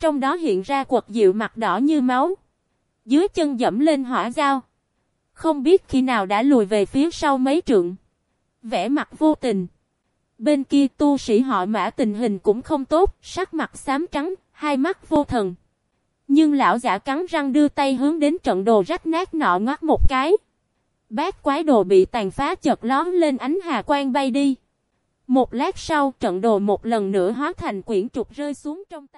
Trong đó hiện ra quật diệu mặt đỏ như máu. Dưới chân dẫm lên hỏa dao. Không biết khi nào đã lùi về phía sau mấy trượng. Vẽ mặt vô tình. Bên kia tu sĩ họ mã tình hình cũng không tốt, sắc mặt xám trắng, hai mắt vô thần. Nhưng lão giả cắn răng đưa tay hướng đến trận đồ rách nát nọ ngoắt một cái. Bát quái đồ bị tàn phá chợt lóm lên ánh hà quang bay đi. Một lát sau, trận đồ một lần nữa hóa thành quyển trục rơi xuống trong tay.